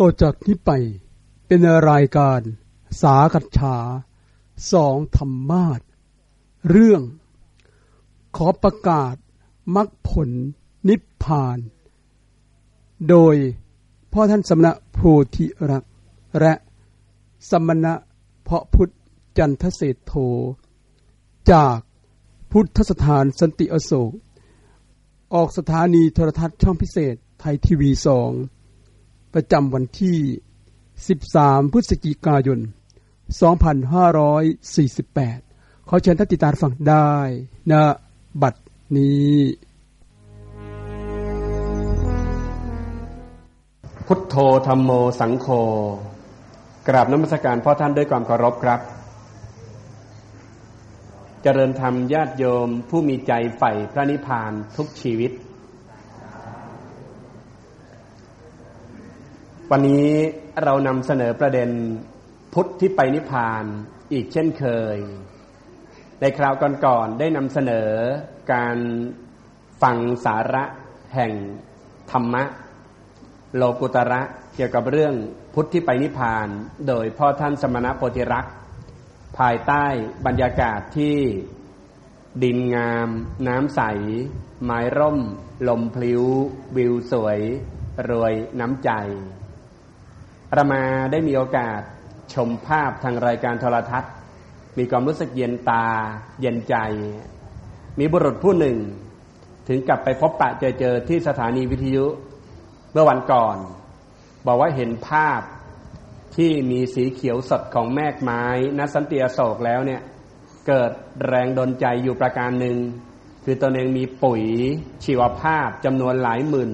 ต่อจากนี้ไปเป็นรายการสากัจฉาสองธรรมาทเรื่อง ขอประกาศมรรคผลนิพพาน โดยพ่อท่านสมณะโพธิรัก และสมณะเพาะพุทธจันทเศรษโธจากพุทธสถานสันติอโศก ออกสถานีโทรทัศน์ช่องพิเศษไทยทีวีสอง ประจำวันที่ 13 พฤศจิกายน 2548 ขอเชิญท่านติดตามฟังได้นะบัดนี้ พุทโธธรรมโมสังโฆกราบน้ำมศการพ่อท่านด้วยความเคารพครับ เจริญธรรมญาติโยมผู้มีใจใฝ่พระนิพพานทุกชีวิต วันนี้เรานำเสนอประเด็นพุทธที่ไปนิพพานอีกเช่นเคย ในคราวก่อนๆได้นำเสนอการฟังสาระแห่งธรรมะ โลกุตระเกี่ยวกับเรื่องพุทธที่ไปนิพพาน โดยพ่อท่านสมณะโพธิรักษ์ภายใต้บรรยากาศที่ดินงาม น้ำใส ไม้ร่ม ลมพลิ้ว วิวสวย รวยน้ำใจ เรามาได้มีโอกาสชมภาพทางรายการโทรทัศน์ มีความรู้สึกเย็นตา เย็นใจ มีบุรุษผู้หนึ่ง ถึงกลับไปพบปะเจอเจอที่สถานีวิทยุเมื่อวันก่อน บอกว่าเห็นภาพที่มีสีเขียวสดของแมกไม้นสันติอโศกแล้วเนี่ย เกิดแรงดนใจอยู่ประการหนึ่ง คือตนเองมีปุ๋ยชีวภาพจำนวนหลายหมื่น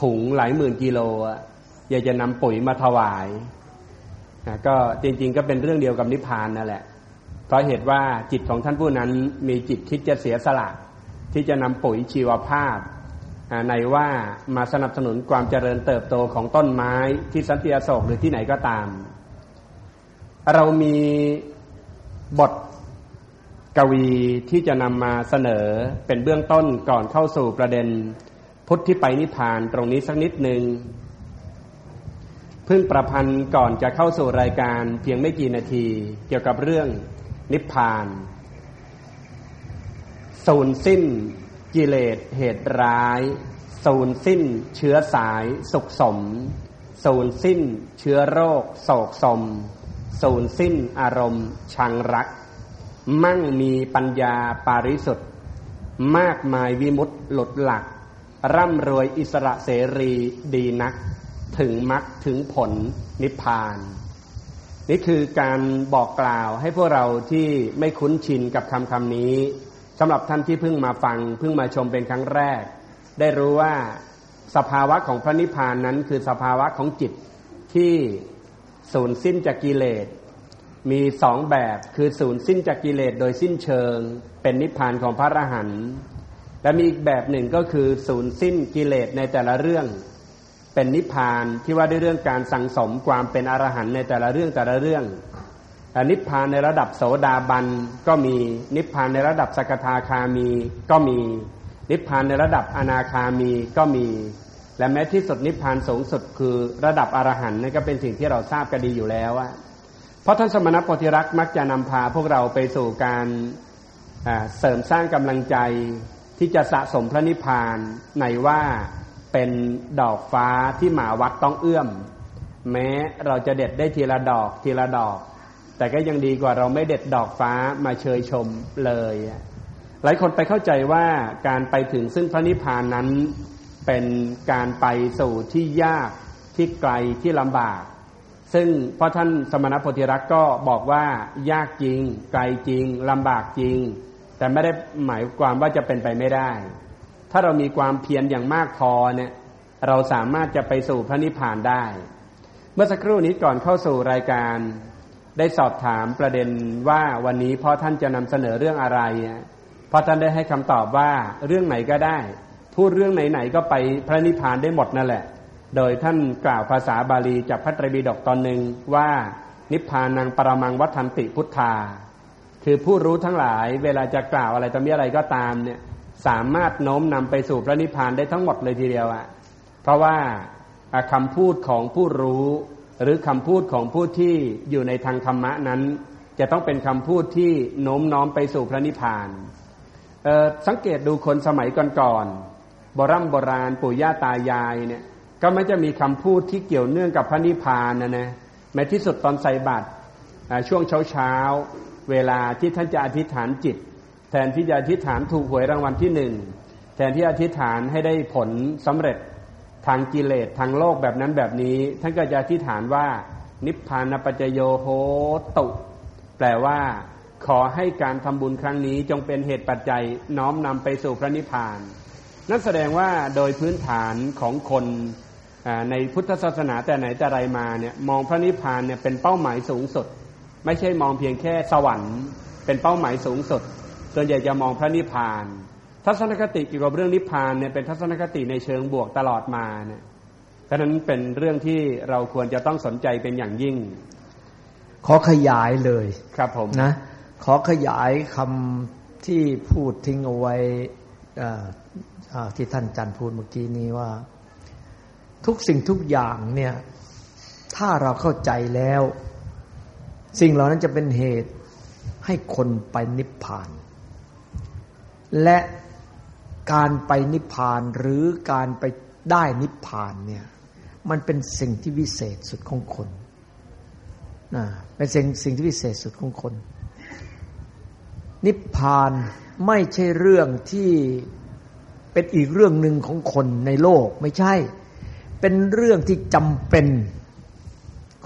ถุงหลายหมื่นกิโลอ อยากจะนำปุ๋ยมาถวายนะก็จริงๆก็เป็นเรื่องเดียวกับนิพพานนั่นแหละ เพราะเหตุว่าจิตของท่านผู้นั้นมีจิตคิดจะเสียสละ ที่จะนำปุ๋ยชีวภาพในว่ามาสนับสนุนความเจริญเติบโตของต้นไม้ที่สันติอโศกหรือที่ไหนก็ตาม เรามีบทกวีที่จะนำมาเสนอเป็นเบื้องต้นก่อนเข้าสู่ประเด็น พุทธที่ไปนิพพานตรงนี้สักนิดหนึ่ง เพึ่งประพันธ์ก่อนจะเข้าสู่รายการเพียงไม่กี่นาที เกี่ยวกับเรื่องนิพพานสูญสิ้นกิเลสเหตุร้ายสูญสิ้นเชื้อสายสุขสมสูญสิ้นเชื้อโรคโศกสมสูญสิ้นอารมณ์ชังรัก มั่งมีปัญญาปาริสุทธิ์มากมายวิมุตต์หลุดหลัก ร่ำรวยอิสระเสรีดีนัก ถึงมรรคถึงผลนิพพาน นี่คือการบอกกล่าวให้พวกเราที่ไม่คุ้นชินกับคำคำนี้สำหรับท่านที่เพิ่งมาฟังเพิ่งมาชมเป็นครั้งแรก ได้รู้ว่าสภาวะของพระนิพพานนั้นคือสภาวะของจิตที่สูญสิ้นจากกิเลส มีสองแบบคือสูญสิ้นจากกิเลสโดยสิ้นเชิง เป็นนิพพานของพระอรหันต์และมีอีกแบบหนึ่งก็คือสูญสิ้นกิเลสในแต่ละเรื่อง เป็นนิพพานที่ว่าด้วยเรื่องการสั่งสมความเป็นอรหันต์ในแต่ละเรื่องแต่ละเรื่อง นิพพานในระดับโสดาบันก็มีนิพพานในระดับสกทาคามีก็มี นิพพานในระดับอนาคามีก็มี และแม้ที่สุดนิพพานสูงสุดคือระดับอรหันต์นั่นก็เป็นสิ่งที่เราทราบกันดีอยู่แล้วเพราะท่านสมณโพธิรักษ์มักจะนำพาพวกเราไปสู่การเสริมสร้างกำลังใจที่จะสะสมพระนิพพานในว่า เป็นดอกฟ้าที่หมาวัดต้องเอื้อม แม้เราจะเด็ดได้ทีละดอกทีละดอก แต่ก็ยังดีกว่าเราไม่เด็ดดอกฟ้ามาเชยชมเลย หลายคนไปเข้าใจว่าการไปถึงซึ่งพระนิพพานนั้นเป็นการไปสู่ที่ยากที่ไกลที่ลำบาก ซึ่งพระท่านสมณโพธิรักษ์ก็บอกว่ายากจริง ไกลจริงลำบากจริง แต่ไม่ได้หมายความว่าจะเป็นไปไม่ได้ ถ้าเรามีความเพียรอย่างมากพอเนี่ย เราสามารถจะไปสู่พระนิพพานได้ เมื่อสักครู่นี้ก่อนเข้าสู่รายการได้สอบถามประเด็นว่าวันนี้พ่อท่านจะนำเสนอเรื่องอะไรพ่อท่านได้ให้คำตอบว่าเรื่องไหนก็ได้ พูดเรื่องไหนๆก็ไปพระนิพพานได้หมดนั่นแหละ โดยท่านกล่าวภาษาบาลีจากพระไตรปิฎกตอนหนึ่งว่านิพพานังปรมังวัฏันติพุทธา คือผู้รู้ทั้งหลายเวลาจะกล่าวอะไรตมีอะไรก็ตามเนี่ย สามารถโน้มนำไปสู่พระนิพพานได้ทั้งหมดเลยทีเดียวอะเพราะว่าคำพูดของผู้รู้ หรือคำพูดของผู้ที่อยู่ในทางธรรมะนั้น จะต้องเป็นคำพูดที่โน้มน้อมไปสู่พระนิพพานสังเกตดูคนสมัยก่อนๆโบรโบราณปู่ย่าตายายเนี่ยก็ไม่จะมีคำพูดที่เกี่ยวเนื่องกับพระนิพพานนะนะแม้ที่สุดตอนใส่บาตรช่วงเช้าเช้าเวลาที่ท่านจะอธิษฐานจิต แทนที่จะอธิษฐานถูกหวยรางวัลที่หนึ่งแทนที่อธิษฐานให้ได้ผลสำเร็จทางกิเลสทางโลกแบบนั้นแบบนี้ ท่านก็จะอธิษฐานว่า นิพพานปัจจโยโหตุ แปลว่า ขอให้การทำบุญครั้งนี้จงเป็นเหตุปัจจัยน้อมนำไปสู่พระนิพพาน นั่นแสดงว่าโดยพื้นฐานของคนในพุทธศาสนาแต่ไหนแต่ไรมาเนี่ยมองพระนิพพานเนี่ยเป็นเป้าหมายสูงสุด ไม่ใช่มองเพียงแค่สวรรค์ เป็นเป้าหมายสูงสุด ส่วนใหญ่จะมองพระนิพพาน ทัศนคติเกี่ยวกับเรื่องนิพพานเนี่ยเป็นทัศนคติในเชิงบวกตลอดมาเนี่ยเพราะนั้นเป็นเรื่องที่เราควรจะต้องสนใจเป็นอย่างยิ่ง ขอขยายเลยครับผมนะ ขอขยายคำที่พูดทิ้งเอาไว้ที่ท่านจันพูดเมื่อกี้นี้ว่า ทุกสิ่งทุกอย่างเนี่ย ถ้าเราเข้าใจแล้ว สิ่งเหล่านั้นจะเป็นเหตุให้คนไปนิพพาน และการไปนิพพานหรือการไปได้นิพพานเนี่ยมันเป็นสิ่งที่วิเศษสุดของคนนะเป็นสิ่งสิ่งที่วิเศษสุดของคน นิพพานไม่ใช่เรื่องที่เป็นอีกเรื่องหนึ่งของคนในโลกไม่ใช่ เป็นเรื่องที่จำเป็น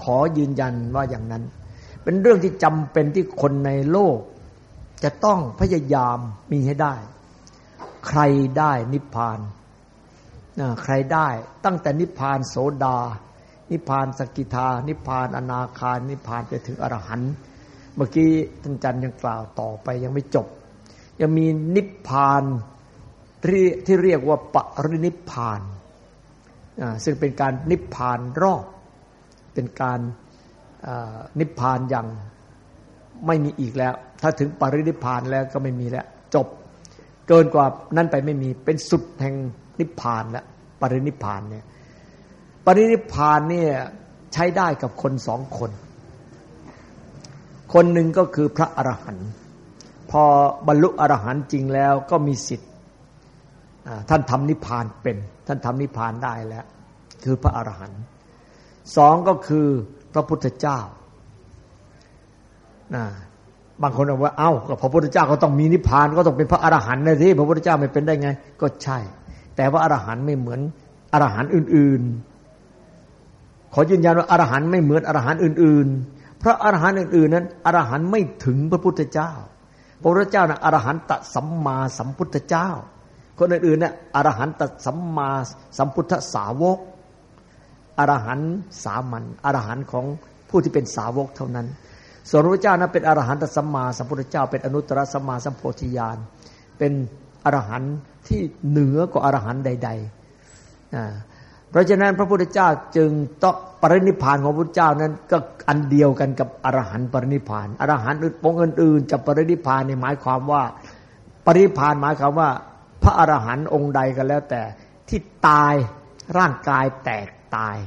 ขอยืนยันว่าอย่างนั้น เป็นเรื่องที่จำเป็นที่คนในโลก จะต้องพยายามมีให้ได้ ใครได้นิพพานใครได้ตั้งแต่นิพพานโสดา นิพพานสกิทา นิพพานอนาคานิพพานไปถึงอรหันต์เมื่อกี้ท่านจันยังกล่าวต่อไปยังไม่จบ ยังมีนิพพานที่เรียกว่าปรินิพพานซึ่งเป็นการนิพพานรอบ เป็นการนิพพานอย่าง ไม่มีอีกแล้ว ถ้าถึงปรินิพานแล้วก็ไม่มีแล้ว จบเกินกว่านั้นไปไม่มีเป็นสุดแห่งนิพานแล้วปรินิพานเนี่ยปรินิพพานเนี่ยใช้ได้กับคนสองคน คนหนึ่งก็คือพระอรหันต์พอบรรลุอรหันต์จริงแล้วก็มีสิทธิ์ท่านทำนิพพานเป็น ท่านทำนิพพานได้แล้ว คือพระอรหันต์สองก็คือพระพุทธเจ้า นะบางคนบอกว่าเอา้าพระพุทธเจ้าก็ต้องมีนิพพานก็ต้องเป็นพระอรหันต์นะที่พระพุทธเจ้าไม่เป็นได้ไง ก็ใช่ แต่ว่าอรหันต์ไม่เหมือนอรหันต์อื่น ๆ ขอยืนยันว่าอรหันต์ไม่เหมือนอรหันต์อื่นๆเพราะอรหันต์อื่น ๆ นั้นอรหันต์ไม่ถึงพระพุทธเจ้า พระพุทธเจ้านะอรหันตสัมมาสัมพุทธเจ้า คนอื่นๆเนี่ยอรหันตสัมมาสัมพุทธสาวกอรหันต์สามัญอรหันต์ของผู้ที่เป็นสาวกเท่านั้น ส่วนพระเจ้านั้นเป็นอรหันตสัมมาสัมพุทธเจ้า เป็นอนุตตรสัมมาสัมโพธิญาณเป็นอรหันต์ที่เหนือกว่าอรหันต์ใดๆ เพราะฉะนั้นพระพุทธเจ้าจึงต้องปรินิพานของพระพุทธเจ้านั้นก็อันเดียวกันกับอรหันต์ปรินิพานอรหันต์องค์อื่นๆจะปรินิพานในหมายความว่าปรินิพานหมายความว่า พระอรหันต์องค์ใดก็แล้วแต่ที่ตายร่างกายแตกตาย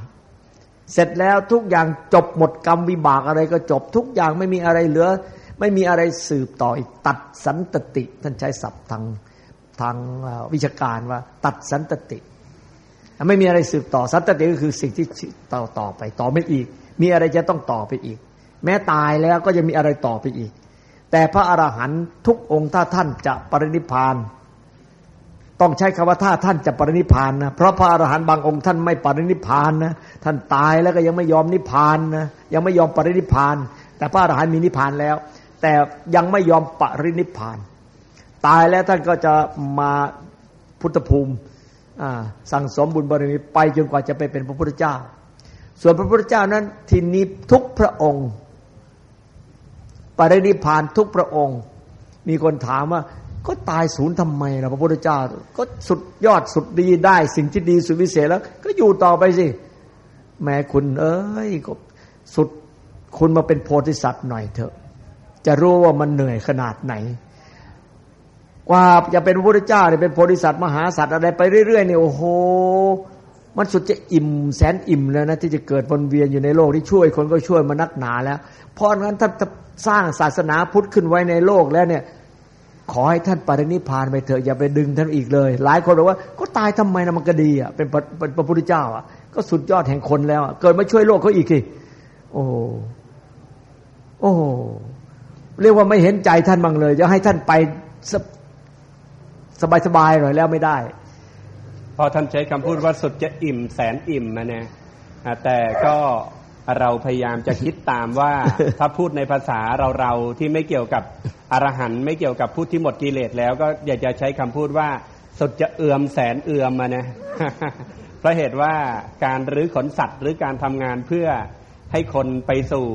เสร็จแล้วทุกอย่างจบหมดกรรมวิบากอะไรก็จบทุกอย่างไม่มีอะไรเหลือ ไม่มีอะไรสืบต่ออีกตัดสันตติ ท่านใช้ศัพท์ทางทางวิชาการว่า ตัดสันตติ ไม่มีอะไรสืบต่อสันตติก็คือสิ่งที่ต่อต่อไป ต่อไม่อีก มีอะไรจะต้องต่อไปอีก แม้ตายแล้วก็ยังมีอะไรต่อไปอีก แต่พระอรหันต์ทุกองค์ถ้าท่านจะปรินิพาน ต้องใช้คำว่าถ้าท่านจะปรินิพานนะเพราะพระอรหันต์บางองค์ท่านไม่ปรินิพานนะท่านตายแล้วก็ยังไม่ยอมนิพานนะยังไม่ยอมปรินิพาน แต่พระอรหันต์มีนิพานแล้ว แต่ยังไม่ยอมปรินิพาน ตายแล้วท่านก็จะมาพุทธภูมิสั่งสมบุญบารมีไปจนกว่าจะไปเป็นพระพุทธเจ้า ส่วนพระพุทธเจ้านั้นทีนี้ทุกพระองค์ ปรินิพานทุกพระองค์ มีคนถามว่า ก็ตายศูนย์ทำไมล่ะพระพุทธเจ้า ก็สุดยอดสุดดีได้สิ่งที่ดีสุดวิเศษแล้ว ก็อยู่ต่อไปสิแม้คุณ เอ้ยก็สุดคุณมาเป็นโพธิสัตว์หน่อยเถอะ จะรู้ว่ามันเหนื่อยขนาดไหน กว่าจะเป็นพระพุทธเจ้าเนี่ยเป็นโพธิสัตว์มหาสัตว์อะไรไปเรื่อยๆเนี่ยโอ้โหมันสุดจะอิ่มแสนอิ่มแล้วนะที่จะเกิดวนเวียนอยู่ในโลกที่ช่วยคนก็ช่วยมานักหนาแล้ว เพราะงั้นถ้าสร้างศาสนาพุทธขึ้นไว้ในโลกแล้วเนี่ย ขอให้ท่านปรินิพานไปเถอะอย่าไปดึงท่านอีกเลย หลายคนบอกว่าก็ตายทำไมนะมันก็ดีอะเป็นเป็นพระพุทธเจ้าอะก็สุดยอดแห่งคนแล้วเกิดมาช่วยโลกเขาอีกทีโอ้โอ้เรียกว่าไม่เห็นใจท่านบ้างเลย จะให้ท่านไปสบายๆหน่อยแล้วไม่ได้ พอท่านใช้คำพูดว่าสุดจะอิ่มแสนอิ่มนะเนี่ยแต่ก็ เราพยายามจะคิดตามว่าถ้าพูดในภาษาเราเราที่ไม่เกี่ยวกับอรหันไม่เกี่ยวกับพูดที่หมดกิเลสแล้วก็อยากจะใช้คำพูดว่าสุดจะเอื่อมแสนเอื่อมมาเนี่ยเพราะเหตุว่าการรื้อขนสัตว์หรือการทำงานเพื่อให้คนไปสู่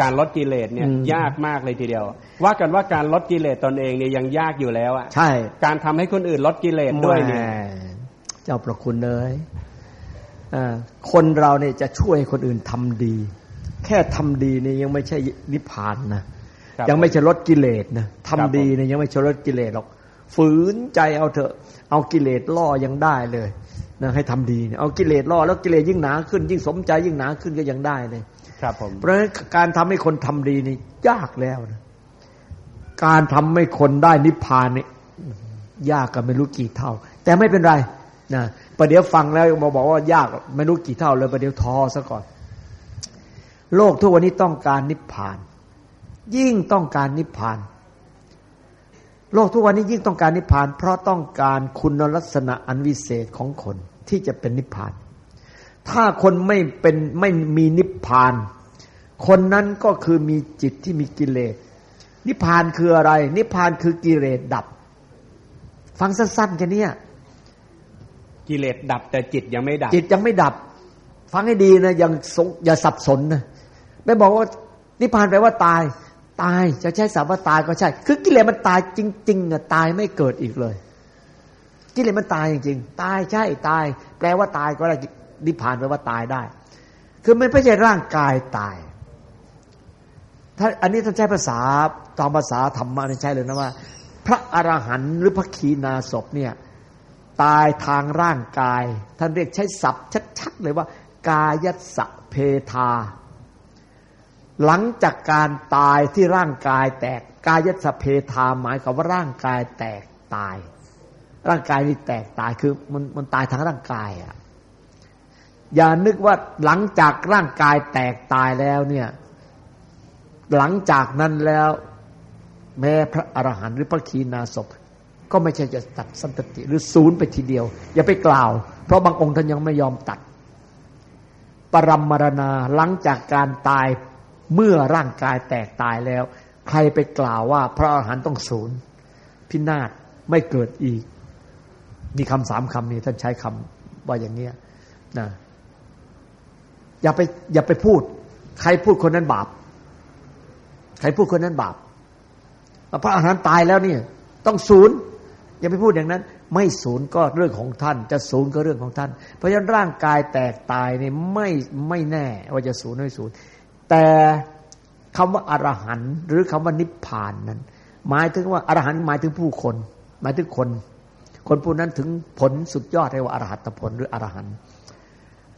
การลดกิเลสเนี่ยยากมากเลยทีเดียว ว่ากันว่าการลดกิเลสตนเองเนี่ยยังยากอยู่แล้วอะใช่ การทำให้คนอื่นลดกิเลสด้วยเนี่ยเจ้าประคุณเลย คนเราเนี่ยจะช่วยคนอื่นทำดี แค่ทำดีนี่ยังไม่ใช่นิพพานนะยังไม่ใช่ลดกิเลสนะทำดีเนี่ยยังไม่ใช่ลดกิเลสหรอกฝืนใจเอาเถอะ เอากิเลสล่อยังได้เลยนะให้ทำดีเนี่ยเอากิเลสล่อแล้วกิเลสยิ่งหนาขึ้น ยิ่งสมใจยิ่งหนาขึ้นก็ยังได้เลยครับผมเพราะฉะนั้นการทำให้คนทำดีนี่ยากแล้วนะการทำให้คนได้นิพพานนี่ยากกันไม่รู้กี่เท่า แต่ไม่เป็นไรนะ ประเดี๋ยวฟังแล้วมาบอกว่ายากไม่รู้กี่เท่าเลยประเดี๋ยวทอซะก่อน โลกทุกวันนี้ต้องการนิพพาน ยิ่งต้องการนิพพาน โลกทุกวันนี้ยิ่งต้องการนิพพาน เพราะต้องการคุณลักษณะอันวิเศษของคนที่จะเป็นนิพพาน ถ้าคนไม่เป็นไม่มีนิพพาน คนนั้นก็คือมีจิตที่มีกิเลสนิพพานคืออะไร นิพพานคือกิเลสดับ ฟังสั้นๆแค่นี้ กิเลสดับแต่จิตยังไม่ดับ จิตยังไม่ดับ ฟังให้ดีนะยังอย่าสับสนนะไม่บอกว่านิพพานแปลว่าตาย ตายจะใช้สาว่าตายก็ใช่ คือกิเลสมันตายจริงๆอะตายไม่เกิดอีกเลย กิเลสมันตายจริงๆ ตายใช่ตาย แปลว่าตายก็ได้นิพพานแปลว่าตายได้ คือมันไม่ใช่ร่างกายตายถ้าอันนี้ท่านใช้ภาษาตามภาษาธรรมะใช่เลยนะว่า พระอรหันต์หรือพระขีณาสพเนี่ย ตายทางร่างกาย ท่านเรียกใช้ศัพท์ชัดๆเลยว่า กายัสเพทา หลังจากการตายที่ร่างกายแตก กายัสเพทาหมายความว่าร่างกายแตกตาย ร่างกายนี่แตกตายคือมันมันตายทางร่างกายอะอย่านึกว่าหลังจากร่างกายแตกตายแล้วเนี่ยหลังจากนั้นแล้ว แม้พระอรหันต์หรือพระคีนาศพ ก็ไม่ใช่จะตัดสันตติ หรือศูนย์ไปทีเดียว อย่าไปกล่าว เพราะบางองค์ท่านยังไม่ยอมตัด ปรมมรณาหลังจากการตายเมื่อร่างกายแตกตายแล้ว ใครไปกล่าวว่า พระอรหันต์ต้องศูนย์พินาศไม่เกิดอีกนี่คำสามคำนี้ท่านใช้คำว่าอย่างเนี้ยนะอย่าไปอย่าไปพูด ใครพูดคนนั้นบาป ใครพูดคนนั้นบาปพระอรหันต์ตายแล้วเนี่ย ต้องศูนย์ อย่าไปพูดอย่างนั้น ไม่ศูนย์ก็เรื่องของท่าน จะศูนย์ก็เรื่องของท่าน เพราะฉะนั้นร่างกายแตกตายเนี่ยไม่ไม่แน่ว่าจะศูนย์ไม่ศูนย์แต่คำว่าอรหันต์หรือคำว่านิพพานนั้น หมายถึงว่าอรหันต์หมายถึงผู้คน หมายถึงคน คนผู้นั้นถึงผลสุดยอดเรียกว่าอรหัตผลหรืออรหันต์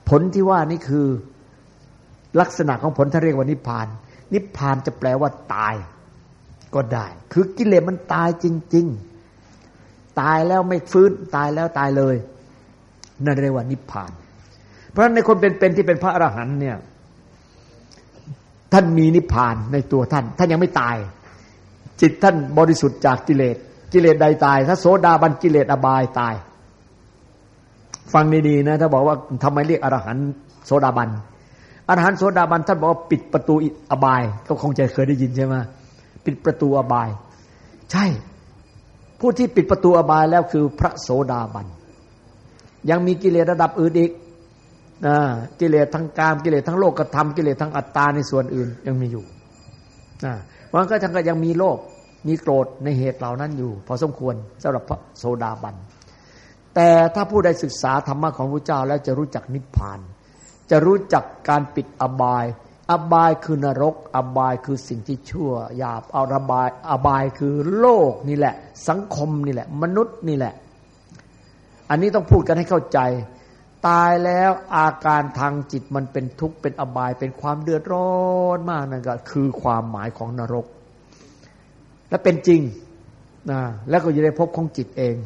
ผลที่ว่านี่คือลักษณะของผลท่านเรียกว่านิพพาน นิพพานจะแปลว่าตายก็ได้ คือกิเลสมันตายจริง ๆ ตายแล้วไม่ฟื้นตายแล้วตายเลยนั่นเรียกว่านิพพาน เพราะในคนเป็นๆที่เป็นพระอรหันต์เนี่ย ท่านมีนิพพานในตัวท่าน ท่านยังไม่ตาย จิตท่านบริสุทธิ์จากกิเลสกิเลสใดตาย ถ้าโสดาบันกิเลสอบายตาย ฟังดีๆนะถ้าบอกว่าทำไมเรียกอรหันต์โสดาบันอรหันต์โสดาบันท่านบอกว่าปิดประตูอบาย ก็คงจะเคยได้ยินใช่ไหมปิดประตูอบาย ใช่ ผู้ที่ปิดประตูอบายแล้วคือพระโสดาบัน ยังมีกิเลสระดับอื่นอีกกิเลสทั้งกามกิเลสทั้งโลกกระทำกิเลสทั้งอัตตาในส่วนอื่นยังมีอยู่มันก็ทั้งก็ยังมีโลภมีโกรธในเหตุเหล่านั้นอยู่ พอสมควรสำหรับพระโสดาบัน แต่ถ้าผู้ใดศึกษาธรรมะของพระเจ้าแล้วจะรู้จักนิพพาน จะรู้จักการปิดอบาย อบายคือนรก อบายคือสิ่งที่ชั่วหยาบเอาระบายอบายคือโลกนี่แหละ สังคมนี่แหละ มนุษย์นี่แหละ อันนี้ต้องพูดกันให้เข้าใจ ตายแล้วอาการทางจิตมันเป็นทุกข์เป็นอบายเป็นความเดือดร้อนมากนั่นก็คือความหมายของนรก และเป็นจริงนะแล้วก็จะได้พบของจิตเอง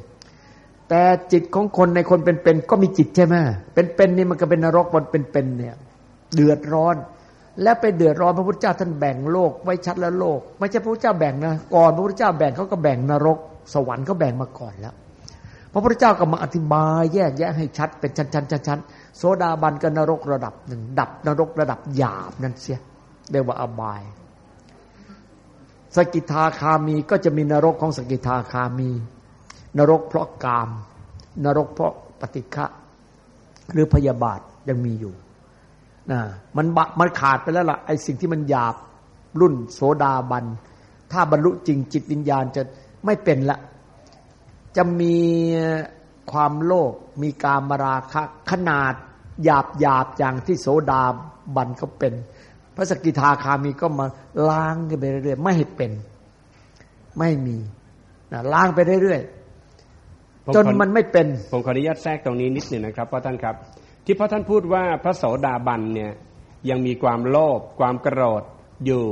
แต่จิตของคนในคนเป็นๆก็มีจิตใช่ไหมเป็นๆนี่มันก็เป็นนรกมันเป็นๆเนี่ย เดือดร้อน และไปเดือดร้อนพระพุทธเจ้าท่านแบ่งโลกไว้ชัดแล้วโลก ไม่ใช่พระพุทธเจ้าแบ่งนะก่อนพระพุทธเจ้าแบ่งเขาก็แบ่งนรก สวรรค์เขาแบ่งมาก่อนแล้ว พระพุทธเจ้าก็มาอธิบายแยกแยะให้ชัดเป็นชั้นๆชั้นๆโซดาบันก็นรกระดับหนึ่งดับนรกระดับหยาบนั่นเสียเรียกว่าอบาย สกิทาคามีก็จะมีนรกของสกิทาคามี นรกเพราะกาม นรกเพราะปฏิฆะหรือพยาบาทยังมีอยู่ นะมันบะมันขาดไปแล้วล่ะไอ้สิ่งที่มันหยาบรุ่นโสดาบัน ถ้าบรรลุจริงจิตวิญญาณจะไม่เป็นละ จะมีความโลภมีการมราคะขนาดหยาบหยาบอย่างที่โสดาบันเขาเป็น พระสกิทาคามีก็มาล้างกันไปเรื่อยๆไม่ให้เป็น ไม่มีนะล้างไปเรื่อยๆจนมันไม่เป็น ผมขออนุญาตแทรกตรงนี้นิดหนึ่งนะครับพ่อท่านครับ ที่พ่อท่านพูดว่าพระโสดาบันเนี่ยยังมีความโลภความโกรธอยู่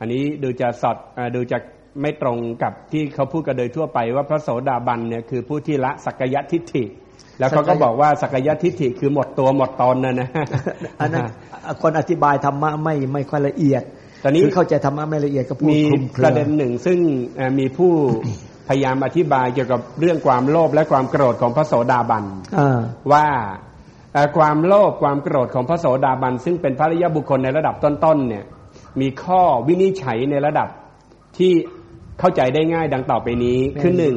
อันนี้ดูจะสอดดูจะไม่ตรงกับที่เขาพูดกันโดยทั่วไป ว่าพระโสดาบันเนี่ยคือผู้ที่ละสักยทิฏฐิ แล้วเขาก็บอกว่าสักยทิฏฐิคือหมดตัวหมดตนนะนะอันนั้นคนอธิบายธรรมะไม่ไม่ค่อยละเอียดตอนนี้คือเข้าใจธรรมะไม่ละเอียดก็พูดมีคลุมเคปรือระเด็นหนึ่งซึ่งเอ่อมีผู้พยายามอธิบายเกี่ยวกับเรื่องความโลภและความโกรธของพระโสดาบันอ่าว่าเอ่อ ความโลภความโกรธของพระโสดาบัน ซึ่งเป็นพระริยบุคคลในระดับต้นๆเนี่ยมีข้อวินิจฉัยในระดับที่เข้าใจได้ง่ายดังต่อไปนี้คือหนึ่ง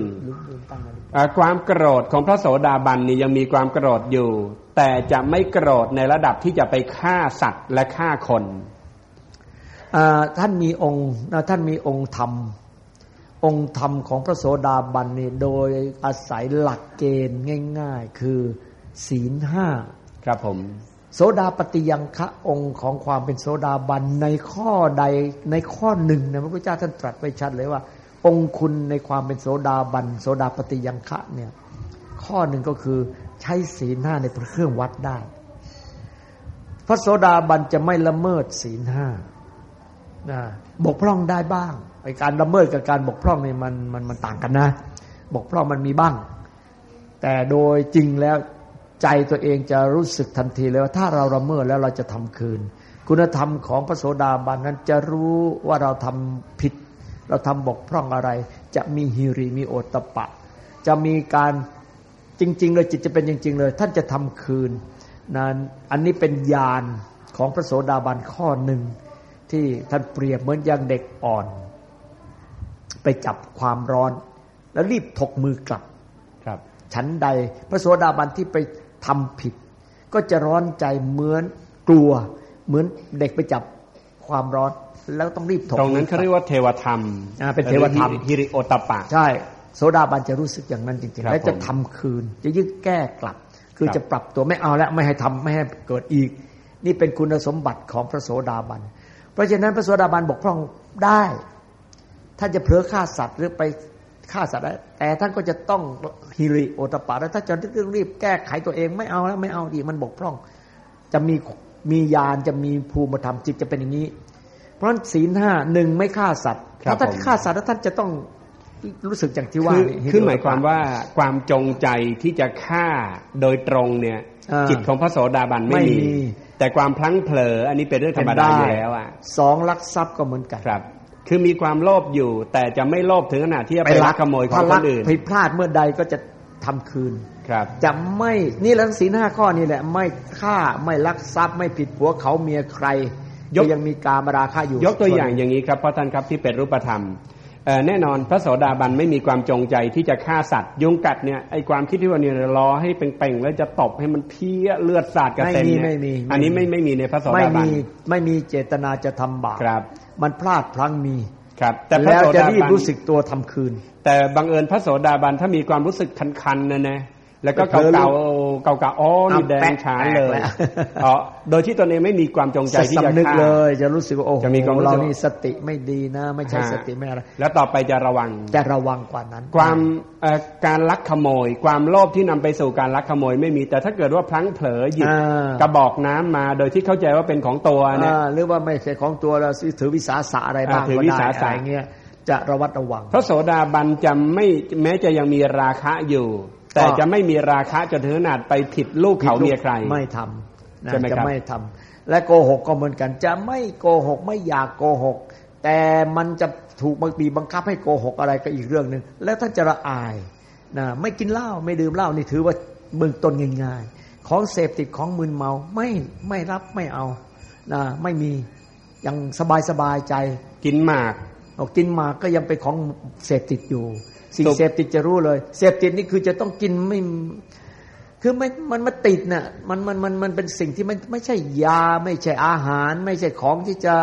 เอ่อความโกรธของพระโสดาบันนี่ยังมีความโกรธอยู่ แต่จะไม่โกรธในระดับที่จะไปฆ่าสัตว์และฆ่าคนอ่าท่านมีองค์นะท่านมีองค์ธรรม องค์ธรรมของพระโสดาบันนี่โดยอาศัยหลักเกณฑ์ง่าย ๆ คือ ศีลห้าครับผม โสดาปฏิยังคะองค์ของความเป็นโสดาบันในข้อใดในข้อหนึ่งนะพระพุทธเจ้าท่านตรัสไว้ชัดเลยว่า องค์คุณในความเป็นโสดาบัน โสดาปฏิยังคะเนี่ยข้อหนึ่งก็คือใช้ศีลห้าในเครื่องวัดได้ พระโสดาบันจะไม่ละเมิดศีลห้านะบกพร่องได้บ้างไอการละเมิดกับการบกพร่องเนี่ยมันมันมันต่างกันนะ บกพร่องมันมีบ้าง แต่โดยจริงแล้ว ใจตัวเองจะรู้สึกทันทีเลยว่าถ้าเราละเมิดแล้วเราจะทำคืน คุณธรรมของพระโสดาบันนั้นจะรู้ว่าเราทำผิด เราทำบกพร่องอะไร จะมีฮิริมีโอตตะปะ จะมีการจริง ๆ เลยจิตจะเป็นจริง ๆ เลย ท่านจะทำคืนนั้นอันนี้เป็นญาณของพระโสดาบันข้อหนึ่งที่ท่านเปรียบเหมือนอย่างเด็กอ่อน ไปจับความร้อน แล้วรีบถกมือกลับครับฉันใดพระโสดาบันที่ไป ทำผิด ก็จะร้อนใจเหมือนกลัว เหมือนเด็กไปจับความร้อนแล้วต้องรีบถกตรงนั้นเขาเรียกว่าเทวธรรมอ่าเป็นเทวธรรมหอฮิริโอตตปปะ ใช่โสดาบันจะรู้สึกอย่างนั้นจริงครัๆบและจะผมทำคืน จะยึดแก้กลับ คือครับจะปรับตัวไม่เอาแล้วไม่ให้ทำไม่ให้เกิดอีก นี่เป็นคุณสมบัติของพระโสดาบัน เพราะฉะนั้นพระโสดาบันบกพร่องได้ ถ้าจะเผลอฆ่าสัตว์หรือไป ฆ่าสัตว์ได้แต่ท่านก็จะต้องฮิริโอตปปะแล้วถ้าจะรีบแก้ไขตัวเองไม่เอาแล้วไม่เอาอีกมันบกพร่อง จะมีมียานจะมีภูมิธรรมจิตจะเป็นอย่างนี้ เพราะฉะนั้นศีลห้าหนึ่งไม่ฆ่าสัตว์ครับถ้าท่านผมฆ่าสัตว์แล้วท่านจะต้องรู้สึกอย่างที่ว่าคือนี่คือหมายความว่าความจงใจที่จะฆ่าโดยตรงเนี่ยอ่าจิตของพระโสดาบันไม่ไม่มีมี แต่ความพลั้งเผลอ อันนี้เป็นเรื่องธรรมดาอยู่แล้วอะสองลักทรัพย์ก็เหมือนกันครับ คือมีความโลภอยู่ แต่จะไม่โลภถึงขนาดที่จะไปลักขโมยของถ้าคลันอื่นผิดพลาดเมื่อใดก็จะทำคืนครับ จะไม่นี่แหละศีลห้าข้อนี่แหละ ไม่ฆ่าไม่ลักทรัพย์ไม่ผิดผัวเขาเมียใครยกก็ยังมีการมาราคาอยู่ ยกตัวอย่างอย่างนี้ครับเพราะท่านครับที่เป็นรูปธรรมเอ่อแน่นอนพระโสดาบันไม่มีความจงใจที่จะฆ่าสัตว์ยุงกัดเนี่ยไอความคิดที่ว่าเนี่ยรอให้เป่งๆแล้วจะตบให้มันเพี้ยเลือดสาดกระไม่เซ็นมีเนี่ยไม่มีอันนี้ไม่ไม่มีในพระโสไม่ดาบันมีไม่มีเจตนาจะทำบาปครับ มันพลาดพลั้งมีครับ แต่พระแล้วโสจะดารีบบันรู้สึกตัวทำคืน แต่บังเอิญพระโสดาบันถ้ามีความรู้สึกคันๆนะนะ แล้วก็เผลเก่าอเก่าเก่าเก่าๆอ๋อนี่แดงฉานเลยแปะแล้วอ๋อโดยที่ตนเองไม่มีความจงใจที่จะสำนึกฆ่าเลย จะรู้สึกว่าโอ้โหจะมีความรู้สึกเรานี่สติไม่ดีนะ ไม่ใช่ฮะสติไม่อะไรแล้วต่อไปจะระวังแต่ระวังกว่านั้น ความเอ่อการลักขโมย ความโลภที่นำไปสู่การลักขโมยไม่มี แต่ถ้าเกิดว่าพลั้งเผลอหยิบอ่ากระบอกน้ำมา โดยที่เข้าใจว่าเป็นของตัวเนี่ยอ่าหรือว่าไม่ใช่ของตัวเราถือวิสาสะอะไรบ้างอ่าถือก็วิได้สาสะอะไรเงี้ยจะระวัดระวัง พระโสดาบันจะไม่แม้จะยังมีราคะอยู่ แต่ก็จะไม่มีราคะจนถึงขนาดไปผิดลูกเขาเมียใคร ไม่ทำนะใช่ไหมครับจะไม่ทำและโกหกก็เหมือนกัน จะไม่โกหกไม่อยากโกหก แต่มันจะถูกบางปีบังคับให้โกหกอะไรก็อีกเรื่องหนึ่งแล้วท่านจะละอายนะไม่กินเหล้าไม่ดื่มเหล้านี่ถือว่าเบื้องต้นง่ายๆ ของเสพติดของมึนเมาไม่ไม่รับไม่เอานะไม่มียังสบายสบายใจ กินหมากเอากินหมากก็ยังเป็นของเสพติดอยู่ สิ่งถูกเสพติดจะรู้เลย เสพติดนี่คือจะต้องกินไม่คือไม่มันมาติดน่ะมันมันมันมันเป็นสิ่งที่ไม่ไม่ใช่ยา ไม่ใช่อาหาร ไม่ใช่ของที่จะ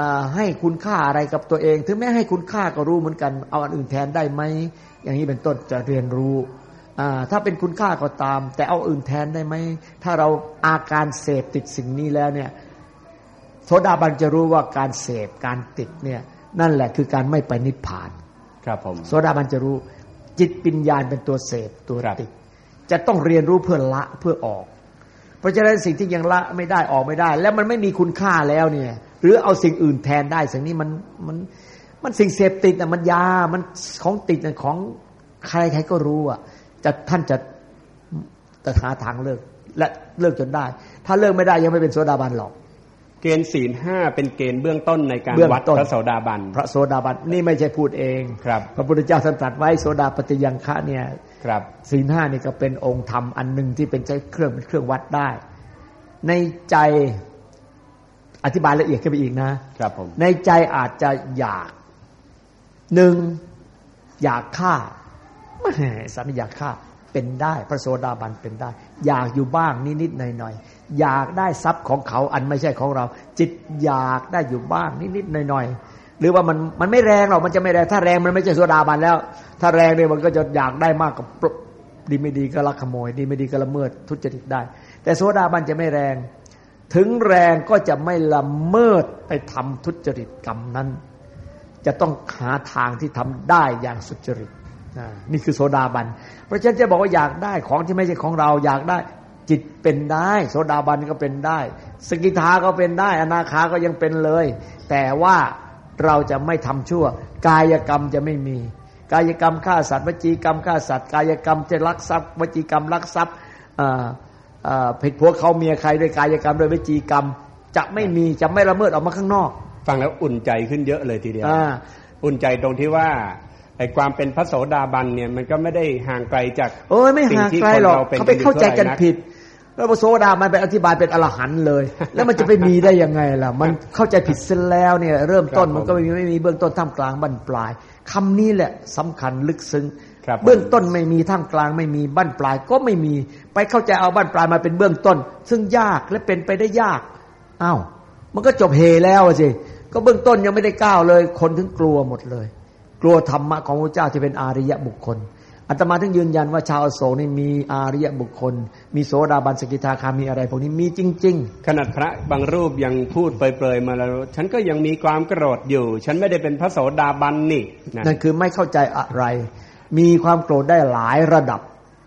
อ่าให้คุณค่าอะไรกับตัวเอง ถึงแม้ให้คุณค่าก็รู้เหมือนกัน เอาอันอื่นแทนได้ไหม อย่างนี้เป็นต้นจะเรียนรู้อ่าถ้าเป็นคุณค่าก็ตาม แต่เอาอื่นแทนได้ไหม ถ้าเราอาการเสพติดสิ่งนี้แล้วเนี่ยโสดาบันจะรู้ว่าการเสพการติดเนี่ยนั่นแหละคือการไม่ไปนิพพาน ครับผมโสดาบันจะรู้ จิตปัญญาณเป็นตัวเสพตัวครับติด จะต้องเรียนรู้เพื่อละเพื่อออก เพราะฉะนั้นสิ่งที่ยังละไม่ได้ออกไม่ได้ แล้วมันไม่มีคุณค่าแล้วเนี่ย หรือเอาสิ่งอื่นแทนได้ สิ่งนี้มันมันมันสิ่งเสพติดอะมันยา มันของติดอะของใครใครก็รู้อะจะท่านจะจะหาทางเลิก และเลิกจนได้ ถ้าเลิกไม่ได้ยังไม่เป็นโสดาบันหรอก เกณฑ์ศีลห้าเป็นเกณฑ์เบื้องต้นในการเบื้องวัดต้นพระโสดาบัน พระโสดาบันนี่ไม่ใช่พูดเองครับพระพุทธเจ้าท่านตรัสไว้โสดาปฏิยังคะเนี่ยครับศีลห้านี่ก็เป็นองค์ธรรมอันหนึ่งที่เป็นใช้เครื่องเป็นเครื่องวัดได้ ในใจอธิบายละเอียดขึ้นไปอีกนะครับผมในใจอาจจะอยากหนึ่งอยากฆ่าแหมสามีอยากฆ่าเป็นได้ พระโสดาบันเป็นได้ อยากอยู่บ้างนิดๆหน่อยๆ อยากได้ทรัพย์ของเขาอันไม่ใช่ของเรา จิตอยากได้อยู่บ้างนิดๆหน่อยๆหรือว่ามันมันไม่แรงหรอกมันจะไม่แรงถ้าแรงมันไม่ใช่โสดาบันแล้ว ถ้าแรงเนี่ยมันก็จะอยากได้มากกับปลดีไม่ดีก็ลักขโมย ดีไม่ดีก็ละเมิดทุจริตได้ แต่โสดาบันจะไม่แรง ถึงแรงก็จะไม่ละเมิดไปทำทุจริตกรรมนั้น จะต้องหาทางที่ทำได้อย่างสุจริตนี่คือโสดาบัน เพราะฉะนั้นจะบอกว่าอยากได้ของที่ไม่ใช่ของเราอยากได้ จิตเป็นได้ โสดาบันก็เป็นได้ สกิทาก็เป็นได้ อนาคาก็ยังเป็นเลย แต่ว่าเราจะไม่ทำชั่ว กายกรรมจะไม่มี กายกรรมฆ่าสัตว์วจีกรรมฆ่าสัตว์ กายกรรมจะลักทรัพย์วจีกรรมลักทรัพย์อ่าอ่าผิดผัวเขาเมียใครด้วยกายกรรมด้วยวจีกรรม จะไม่มีจะไม่ละเมิดออกมาข้างนอก ฟังแล้วอุ่นใจขึ้นเยอะเลยทีเดียวอ่าอุ่นใจตรงที่ว่า ไอ้ความเป็นพระโสดาบันเนี่ยมันก็ไม่ได้ห่างไกลจากโอ้ยไม่ห่างไกลหรอกสิ่งที่คนเราเป็นเขาไปเข้าใจกันอยู่เท่าไหร่นักผิดแล้วพระโสดามันไปอธิบายเป็นอรหันต์เลย แล้วมันจะไปมีได้ยังไงล่ะ มันเข้าใจผิดเส้นแล้วเนี่ย เริ่มต้นครับผมมันก็ไม่มีไม่มีเบื้องต้นท่ามกลางบั้นปลายคำนี้แหละสำคัญลึกซึ้งครับผมเบื้องต้นไม่มีท่ามกลางไม่มีบั้นปลายก็ไม่มีไปเข้าใจเอาบั้นปลายมาเป็นเบื้องต้น ซึ่งยากและเป็นไปได้ยากอ้าวมันก็จบเฮแล้วอะสิก็เบื้องต้นยังไม่ได้ก้าวเลย คนถึงกลัวหมดเลย กลัวธรรมะของพระเจ้าที่เป็นอาริยบุคคลอาตมาถึงยืนยันว่าชาวอโศกนี่มีอาริยบุคคล มีโสดาบันสกิทาคามีอะไรพวกนี้มีจริงขนาดพระบางรูปยังพูดเปรยๆมาแล้วฉันก็ยังมีความโกรธอยู่ ฉันไม่ได้เป็นพระโสดาบันนี่นะๆนั่นคือไม่เข้าใจอะไร มีความโกรธได้หลายระดับ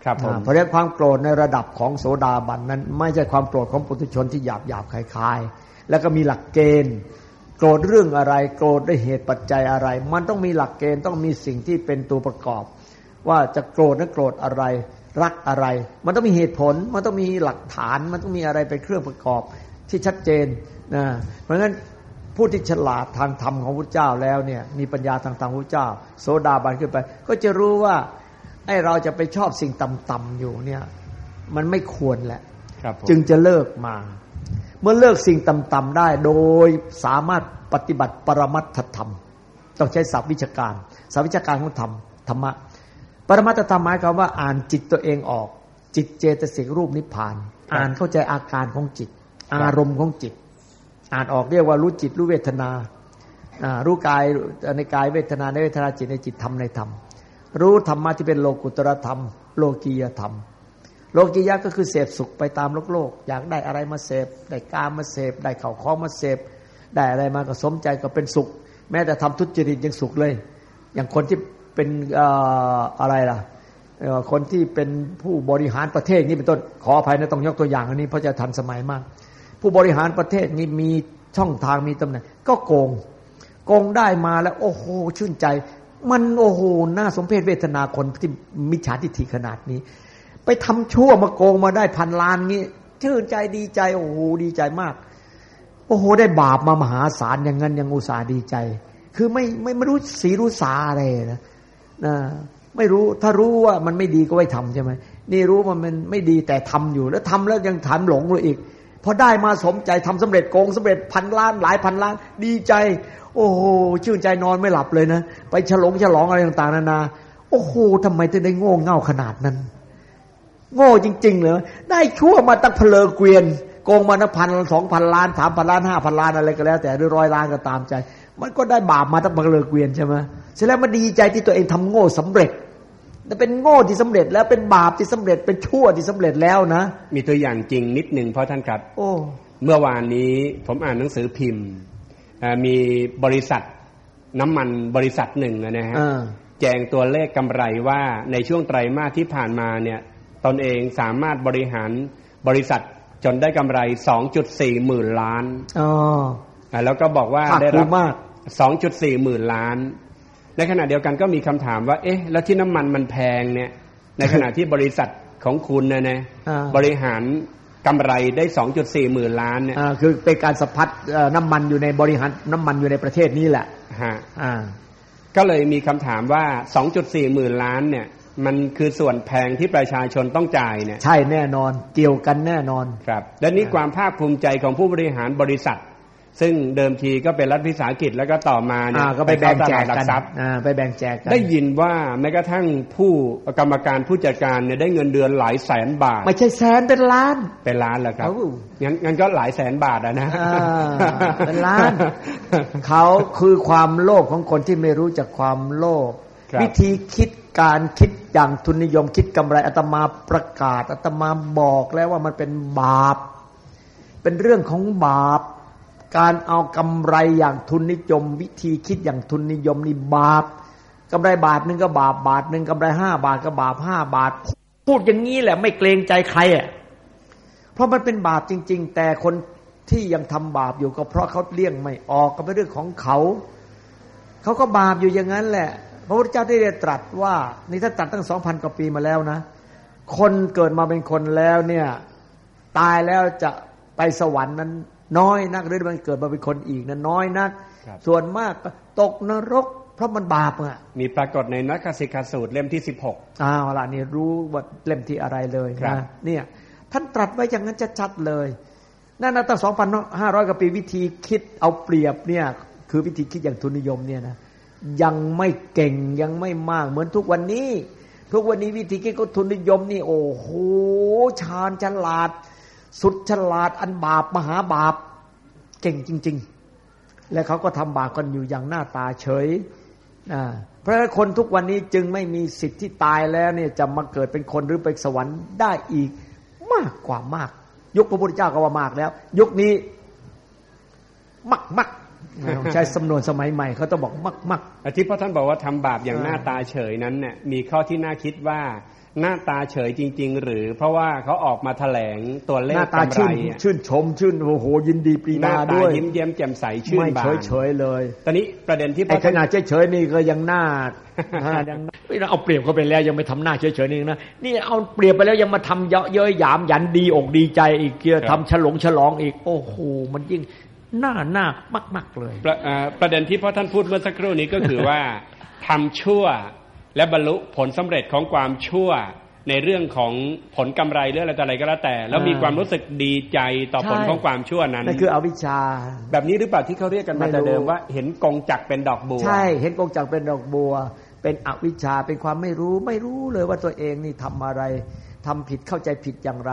ครับผมอ่าเพราะฉะนั้นความโกรธในระดับของโสดาบันนั้น ไม่ใช่ความโกรธของปุถุชนที่หยาบหยาบๆคล้ายๆแล้วก็มีหลักเกณฑ์ โกรธเรื่องอะไร โกรธด้วยเหตุปัจจัยอะไร มันต้องมีหลักเกณฑ์ต้องมีสิ่งที่เป็นตัวประกอบ ว่าจะโกรธนั้นโกรธอะไร รักอะไร มันต้องมีเหตุผล มันต้องมีหลักฐาน มันต้องมีอะไรเป็นเครื่องประกอบที่ชัดเจนนะเพราะฉะนั้นผู้ที่ฉลาดทางธรรมของพระเจ้าแล้วเนี่ยมีปัญญาทางธรรมของพระเจ้า โสดาบันขึ้นไป ก็จะรู้ว่าไอ้เราจะไปชอบสิ่งต่ำๆอยู่เนี่ยมันไม่ควรแหละครับผมจึงจะเลิกมา เมื่อเลิกสิ่งต่ำๆได้โดยสามารถปฏิบัติปรมัตถธรรม ต้องใช้ศัพท์วิชาการศัพท์วิชาการของธรรมธรรมะปรมัตถธรรมหมายความว่าอ่านจิตตัวเองออก จิตเจตสิกรูปนิพพาน อ่านเข้าใจอาการของจิต อารมณ์ของจิต อ่านออกเรียกว่ารู้จิตรู้เวทนาอ่ารู้กายในกายเวทนาในเวทนาจิตในจิตธรรมในธรรม รู้ธรรมะที่เป็นโลกุตรธรรม โลกียธรรม โลกียะก็คือเสพสุขไปตามโลกโลก อยากได้อะไรมาเสพ ได้กามมาเสพ ได้เข่าของมาเสพ ได้อะไรมาก็สมใจก็เป็นสุข แม้แต่ทำทุจริตยังสุขเลย อย่างคนที่เป็นอะไรล่ะคนที่เป็นผู้บริหารประเทศนี่เป็นต้นขออภัยนะต้องยกตัวอย่างอันนี้เพราะจะทันสมัยมาก ผู้บริหารประเทศนี่มีช่องทางมีตำแหน่งก็โกง โกงได้มาแล้ว โอ้โหชื่นใจ มันโอ้โหน่าสมเพชเวทนาคนที่มิจฉาทิฏฐิขนาดนี้ ไปทำชั่วมาโกงมาได้พันล้านนี้ชื่นใจดีใจโอ้โหดีใจมาก โอ้โห ได้บาปมามหาศาลอย่างนั้นยังอุตส่าห์ดีใจ คือไม่ไม่ไม่รู้สีรู้สาอะไรนะนะไม่รู้ถ้ารู้ว่ามันไม่ดีก็ไม่ทำใช่ไหมนี่รู้ว่ามันไม่ดีแต่ทำอยู่ แล้วทำแล้วยังถามหลงเลยอีกพอได้มาสมใจทำสำเร็จโกงสำเร็จพันล้านหลายพันล้าน ดีใจ โอ้โหชื่นใจนอนไม่หลับเลยนะ ไปฉลองฉลองอะไรต่างๆนานาโอ้โหทำไมถึงได้โง่เง่าขนาดนั้น โง่จริง ๆเลยได้ชั่วมาตั้งเพลเกวียนโกงมาตั้งพันสองพันล้านสามพันล้านห้าพันล้านอะไรก็แล้ว แต่หรือร้อยล้านก็ตามใจ มันก็ได้บาปมาตั้งเพลเกวียนใช่ไหมเสร็จแล้วมาดีใจที่ตัวเองทำโง่สำเร็จแต่เป็นโง่ที่สำเร็จแล้วเป็นบาปที่สำเร็จเป็นชั่วที่สำเร็จแล้วนะ มีตัวอย่างจริงนิดหนึ่งเพราะท่านครับ โอ้เมื่อวานนี้ผมอ่านหนังสือพิมพ์ มีบริษัทน้ำมันบริษัทหนึ่งนะฮะแจงตัวเลขกำไรว่าในช่วงไตรมาสที่ผ่านมาเนี่ย ตนเองสามารถบริหารบริษัทจนได้กำไร 2.4 หมื่นล้านอ๋อแล้วก็บอกว่าได้รับ2.4 หมื่นล้าน ในขณะเดียวกันก็มีคำถามว่า เอ๊ะ แล้วที่น้ำมันมันแพงเนี่ย ในขณะที่บริษัทของคุณนะนะบริหารกำไรได้สองจุดสี่หมื่นล้านเนี่ยคือเป็นการสะพัดน้ำมันอยู่ในบริหารน้ำมันอยู่ในประเทศนี้แหละฮะก็เลยมีคำถามว่าสองจุดสี่หมื่นล้านเนี่ย มันคือส่วนแพงที่ประชาชนต้องจ่ายเนี่ย ใช่แน่นอน เกี่ยวกันแน่นอน ครับ และนี่ความภาคภูมิใจของผู้บริหารบริษัท ซึ่งเดิมทีก็เป็นรัฐวิสาหกิจแล้วก็ต่อมาเนี่ยก็ไปแบ่งแจกกันไปแบ่งแจกกัน ได้ยินว่าแม้กระทั่งผู้กรรมการผู้จัดการเนี่ยได้เงินเดือนหลายแสนบาท ไม่ใช่แสนเป็นล้าน เป็นล้านแล้วครับงั้นงั้นก็หลายแสนบาทนะเป็นล้าน เขาคือความโลภของคนที่ไม่รู้จักความโลภวิธีคิด การคิดอย่างทุนนิยมคิดกำไรอาตมาประกาศอาตมาบอกแล้วว่ามันเป็นบาป เป็นเรื่องของบาป การเอากำไรอย่างทุนนิยม วิธีคิดอย่างทุนนิยมนี่บาปกำไรบาทหนึ่งก็บาปบาทหนึ่งกำไรห้าบาทก็บาปห้าบาท พูดอย่างนี้แหละไม่เกรงใจใครอะเพราะมันเป็นบาปจริง ๆ แต่คนที่ยังทำบาปอยู่ก็เพราะเขาเลี่ยงไม่ออกก็เป็นเรื่องของเขา เขาก็บาปอยู่อย่างนั้นแหละ พระพุทธเจ้าได้ตรัสว่านี่ถ้าตรัสตั้งสองพันกว่าปีมาแล้วนะ คนเกิดมาเป็นคนแล้วเนี่ย ตายแล้วจะไปสวรรค์นั้น น้อยนักหรือมันเกิดมาเป็นคนอีกนะน้อยนัก ส่วนมากตกนรก เพราะมันบาปอะมีปรากฏในนักสิกาสูตรเล่มที่สิบหกอ้าวล่ะนี่รู้ว่าเล่มที่อะไรเลยนะเนี่ย ท่านตรัสไว้อย่างนั้นชัดๆเลยนั่นนะตั้งสองพันห้าร้อยกว่าปีวิธีคิดเอาเปรียบเนี่ย คือวิธีคิดอย่างทุนนิยมเนี่ยนะ ยังไม่เก่งยังไม่มาก เหมือนทุกวันนี้ ทุกวันนี้วิธีคิดของทุนนิยมนี่โอ้โหชาญฉลาด สุดฉลาดอันบาปมหาบาปเก่งจริง ๆ และเขาก็ทำบาปกันอยู่อย่างหน้าตาเฉยนะเพราะคนทุกวันนี้จึงไม่มีสิทธิ์ที่ตายแล้วเนี่ยจะมาเกิดเป็นคนหรือไปสวรรค์ได้อีกมากกว่ามาก ยุคพระพุทธเจ้าก็ว่ามากแล้ว ยุคนี้มักมัก ใช้สำนวนสมัยใหม่เขาต้องบอกมักมักที่พระท่านบอกว่าทำบาปอย่างหน้าตาเฉยนั้นเนี่ยมีข้อที่น่าคิดว่าหน้าตาเฉยจริง ๆ หรือ เพราะว่าเขาออกมาแถลงตัวเลขกำไรชื่นชมชื่นโอ้โหยินดีปรีนาด้วยยิ้มเย้มแจ่มใสชื่นบานไม่เฉยเลย ตอนนี้ประเด็นที่ไอ้ขนาดเฉยๆนี่ก็ยังหน้ายังเอาเปรียบเขาไปแล้วยังไม่ทำหน้าเฉยๆนี่นะนี่เอาเปรียบไปแล้วยังมาทำเยอะเย้ยหยามหยันดีอกดีใจอีกเกียร์ทำฉลองฉลองอีก โอ้โหมันยิ่ง หน้าหน้ามากๆเลยประเด็นที่พ่อท่านพูดเมื่อสักครู่นี้ก็คือว่าทำชั่วและบรรลุผลสำเร็จของความชั่วในเรื่องของผลกำไรเรื่องอะไรต่ออะไรก็แล้วแต่ แล้วมีความรู้สึกดีใจต่อผลของความชั่วนั้นนั่นคืออวิชชา แบบนี้หรือเปล่าที่เขาเรียกกันมาแต่เดิมว่า เห็นกงจักเป็นดอกบัว ใช่ เห็นกงจักเป็นดอกบัว เป็นอวิชชาเป็นความไม่รู้ไม่รู้เลยว่าตัวเองนี่ทำอะไรทำผิดเข้าใจผิดอย่างไร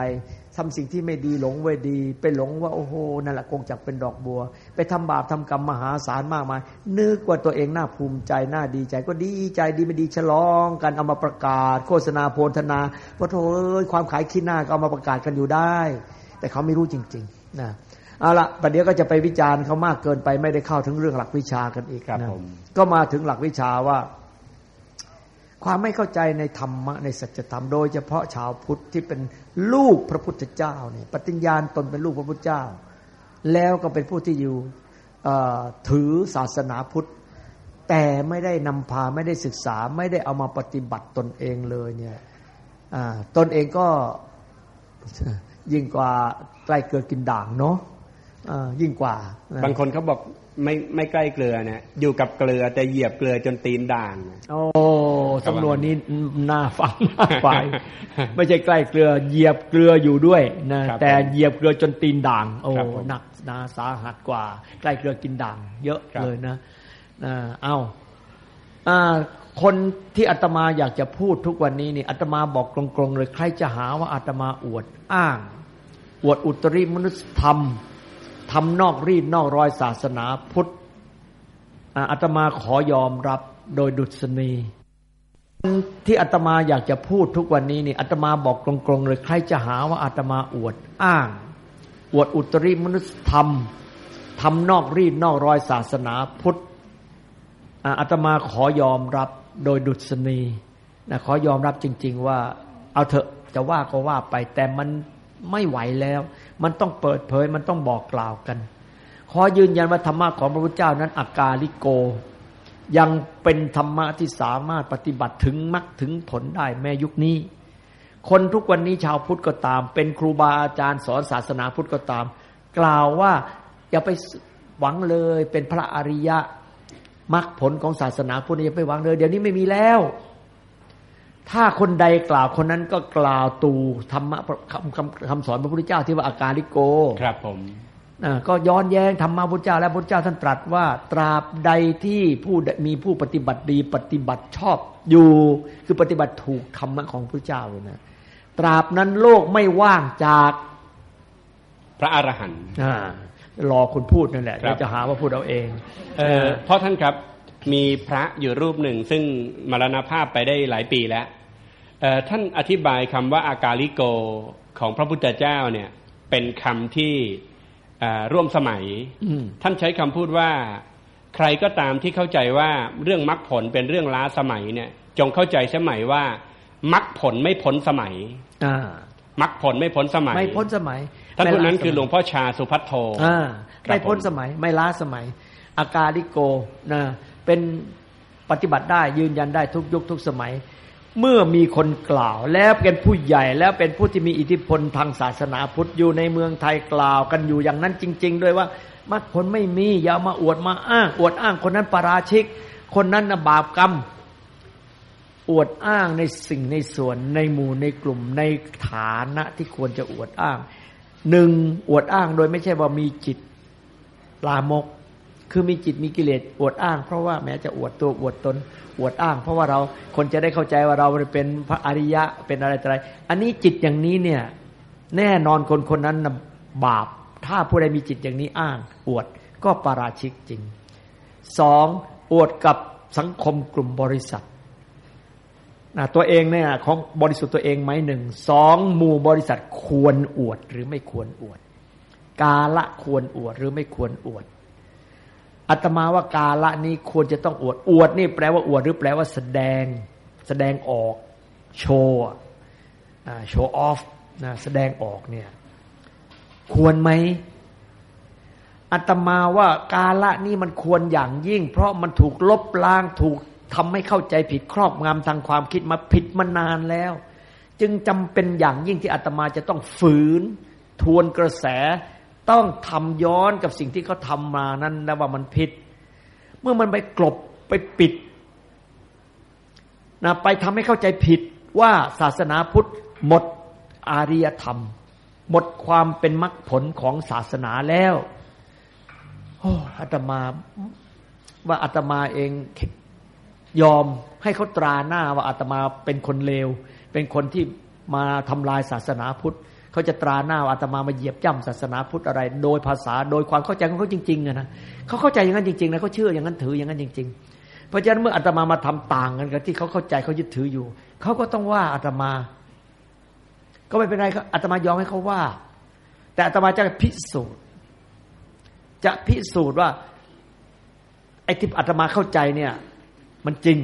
ทำสิ่งที่ไม่ดีหลงไว้ดี ไปหลงว่าโอ้โหนั่นแหละคงจักเป็นดอกบัว ไปทำบาปทำกรรมมหาศาลมากมาย นึกว่าตัวเองน่าภูมิใจน่าดีใจ ก็ดีใจดีไม่ดีฉลองกันเอามาประกาศ โฆษณาโพลธนาพระโถเอ้ยความขายขี้หน้าก็เอามาประกาศกันอยู่ได้ แต่เขาไม่รู้จริงๆนะเอาละประเดี๋ยวก็จะไปวิจารณ์เขามากเกินไปไม่ได้เข้าถึงเรื่องหลักวิชากันอีกครับนะผมก็มาถึงหลักวิชาว่า ความไม่เข้าใจในธรรมะในสัจธรรมโดยเฉพาะชาวพุทธที่เป็นลูกพระพุทธเจ้าเนี่ยปฏิญญาณตนเป็นลูกพระพุทธเจ้า แล้วก็เป็นผู้ที่อยู่ถือศาสนาพุทธ แต่ไม่ได้นำพาไม่ได้ศึกษาไม่ได้เอามาปฏิบัติตนเองเลยเนี่ยตนเองก็ยิ่งกว่าใกล้เกลือกินด่างเนาะยิ่งกว่า บางคนเขาบอก ไม่ไม่ใกล้เกลือเนี่ยอยู่กับเกลือแต่เหยียบเกลือจนตีนด่างโอ้สำนวนนี้น่าฟังน่าไปไม่ใช่ใกล้เกลือ เหยียบเกลืออยู่ด้วยนะครับแต่เหยียบเกลือจนตีนด่าง โอ้ครับผมหนักนาสาหัสกว่า ใกล้เกลือกินด่าง เยอะครับเลยนะอ่าเอาอ่าคนที่อาตมาอยากจะพูดทุกวันนี้นี่อาตมาบอกตรงๆเลยใครจะหาว่าอาตมาอวดอ้าง อวดอุตริมนุษยธรรม ทำนอกรีดนอกรอยศาสนาพุทธอาตมาขอยอมรับโดยดุษณีที่อาตมาอยากจะพูดทุกวันนี้นี่อาตมาบอกตรงๆเลยใครจะหาว่าอาตมาอวดอ้าง อวดอุตริมนุษยธรรมทำนอกรีดนอกรอยศาสนาพุทธอ่าอาตมาขอยอมรับโดยดุษณีนะขอยอมรับจริง ๆ ว่า เอาเถอะจะว่าก็ว่าไปแต่มันไม่ไหวแล้ว มันต้องเปิดเผย มันต้องบอกกล่าวกัน ขอยืนยันว่าธรรมะของพระพุทธเจ้านั้นอากาลิโก ยังเป็นธรรมะที่สามารถปฏิบัติถึงมรรคถึงผลได้แม้ยุคนี้ คนทุกวันนี้ชาวพุทธก็ตาม เป็นครูบาอาจารย์สอนศาสนาพุทธก็ตาม กล่าวว่าอย่าไปหวังเลยเป็นพระอริยะมรรคผลของศาสนาพุทธอย่าไปหวังเลย เดี๋ยวนี้ไม่มีแล้ว ถ้าคนใดกล่าวคนนั้นก็กล่าวตูธรรมะคำคำคำสอนพระพุทธเจ้าที่ว่าอาการลิโก ครับผมอ่าก็ย้อนแย้งธรรมะพุทธเจ้าและพุทธเจ้าท่านตรัสว่าตราบใดที่ผู้ใดมีผู้ปฏิบัติดี ปฏิบัติชอบอยู่ คือปฏิบัติถูกธรรมะของพุทธเจ้าเลยนะตราบนั้นโลกไม่ว่างจากพระอรหันต์อ่ารอคุณพูดนั่นแหละครับเดี๋ยวจะหาว่าพูดเอาเองเอ่อเพราะท่านครับ มีพระอยู่รูปหนึ่ง ซึ่งมรณภาพไปได้หลายปีแล้วเอ่อท่านอธิบายคำว่าอากาลิโกของพระพุทธเจ้าเนี่ย เป็นคำที่เอ่อร่วมสมัยอืมท่านใช้คำพูดว่า ใครก็ตามที่เข้าใจว่าเรื่องมรรคผลเป็นเรื่องล้าสมัยเนี่ย จงเข้าใจสมัยว่ามรรคผลไม่พ้นสมัยอ่ามรรคผลไม่พ้นสมัย ไม่พ้นสมัยท่านผู้นั้นคือหลวงไม่พ่อชาสุพัทโทล้าสมัยอ่าครับไม่พ้นผมสมัย ไม่ล้าสมัย อากาลิโกนะ เป็นปฏิบัติได้ยืนยันได้ทุกยุคทุกสมัย เมื่อมีคนกล่าว แล้วเป็นผู้ใหญ่แล้วเป็นผู้ที่มีอิทธิพลทางศาสนาพุทธอยู่ในเมืองไทยกล่าวกันอยู่อย่างนั้นจริง ๆ ด้วยว่ามรรคผลไม่มีอย่ามาอวดมาอ้าง อวดอ้างคนนั้นปราชิก คนนั้นนะบาปกรรม อวดอ้างในสิ่งในส่วนในหมู่ในกลุ่มในฐานะที่ควรจะอวดอ้างหนึ่งอวดอ้างโดยไม่ใช่ว่ามีจิตลามก คือมีจิตมีกิเลสอวดอ้าง เพราะว่าแม้จะอวดตัวอวดตน อวดอ้าง เพราะว่าเราคนจะได้เข้าใจว่าเราเป็นพระอริยะเป็นอะไรอะไร อันนี้จิตอย่างนี้เนี่ย แน่นอนคนคนนั้นบาป ถ้าผู้ใดมีจิตอย่างนี้อ้าง อวดก็ปาราชิกจริงสองอวดกับสังคมกลุ่มบริษัทนะตัวเองเนี่ยของบริสุทธิ์ตัวเองไหมหนึ่งสองหมู่บริษัทควรอวดหรือไม่ควรอวด กาละควรอวดหรือไม่ควรอวด อาตมาว่ากาละนี้ควรจะต้องอวด อวดนี่แปลว่าอวดหรือแปลว่าแสดง แสดงออก โชว์โชว์ออฟนะแสดงออกเนี่ย ควรไหมอาตมาว่ากาละนี่มันควรอย่างยิ่ง เพราะมันถูกลบล้างถูกทำให้เข้าใจผิดครอบงำทางความคิดมาผิดมานานแล้ว จึงจำเป็นอย่างยิ่งที่อาตมาจะต้องฝืน ทวนกระแส ต้องทำย้อนกับสิ่งที่เขาทำมานั้นแล้วว่ามันผิด เมื่อมันไปกลบไปปิดนะไปทำให้เข้าใจผิดว่าศาสนาพุทธหมดอาริยธรรม หมดความเป็นมรรคผลของศาสนาแล้วโอ้อาตมาว่าอาตมาเองยอมให้เขาตราหน้าว่าอาตมาเป็นคนเลว เป็นคนที่มาทำลายศาสนาพุทธ เขาจะตราหน้าอาตมามาเหยียบย่ำศาสนาพุทธอะไร โดยภาษาโดยความเข้าใจของเขาจริงๆอะนะเขาเข้าใจอย่างนั้นจริงๆนะเขาเชื่ออย่างนั้นถืออย่างนั้นจริง ๆ เพราะฉะนั้นเมื่ออาตมามาทำต่างกันกับที่เขาเข้าใจเขายึดถืออยู่เขาก็ต้องว่าอาตมา ก็ไม่เป็นไรครับอาตมายอมให้เขาว่า แต่อาตมาจะพิสูจน์ จะพิสูจน์ว่าไอ้ที่อาตมาเข้าใจเนี่ย มันจริง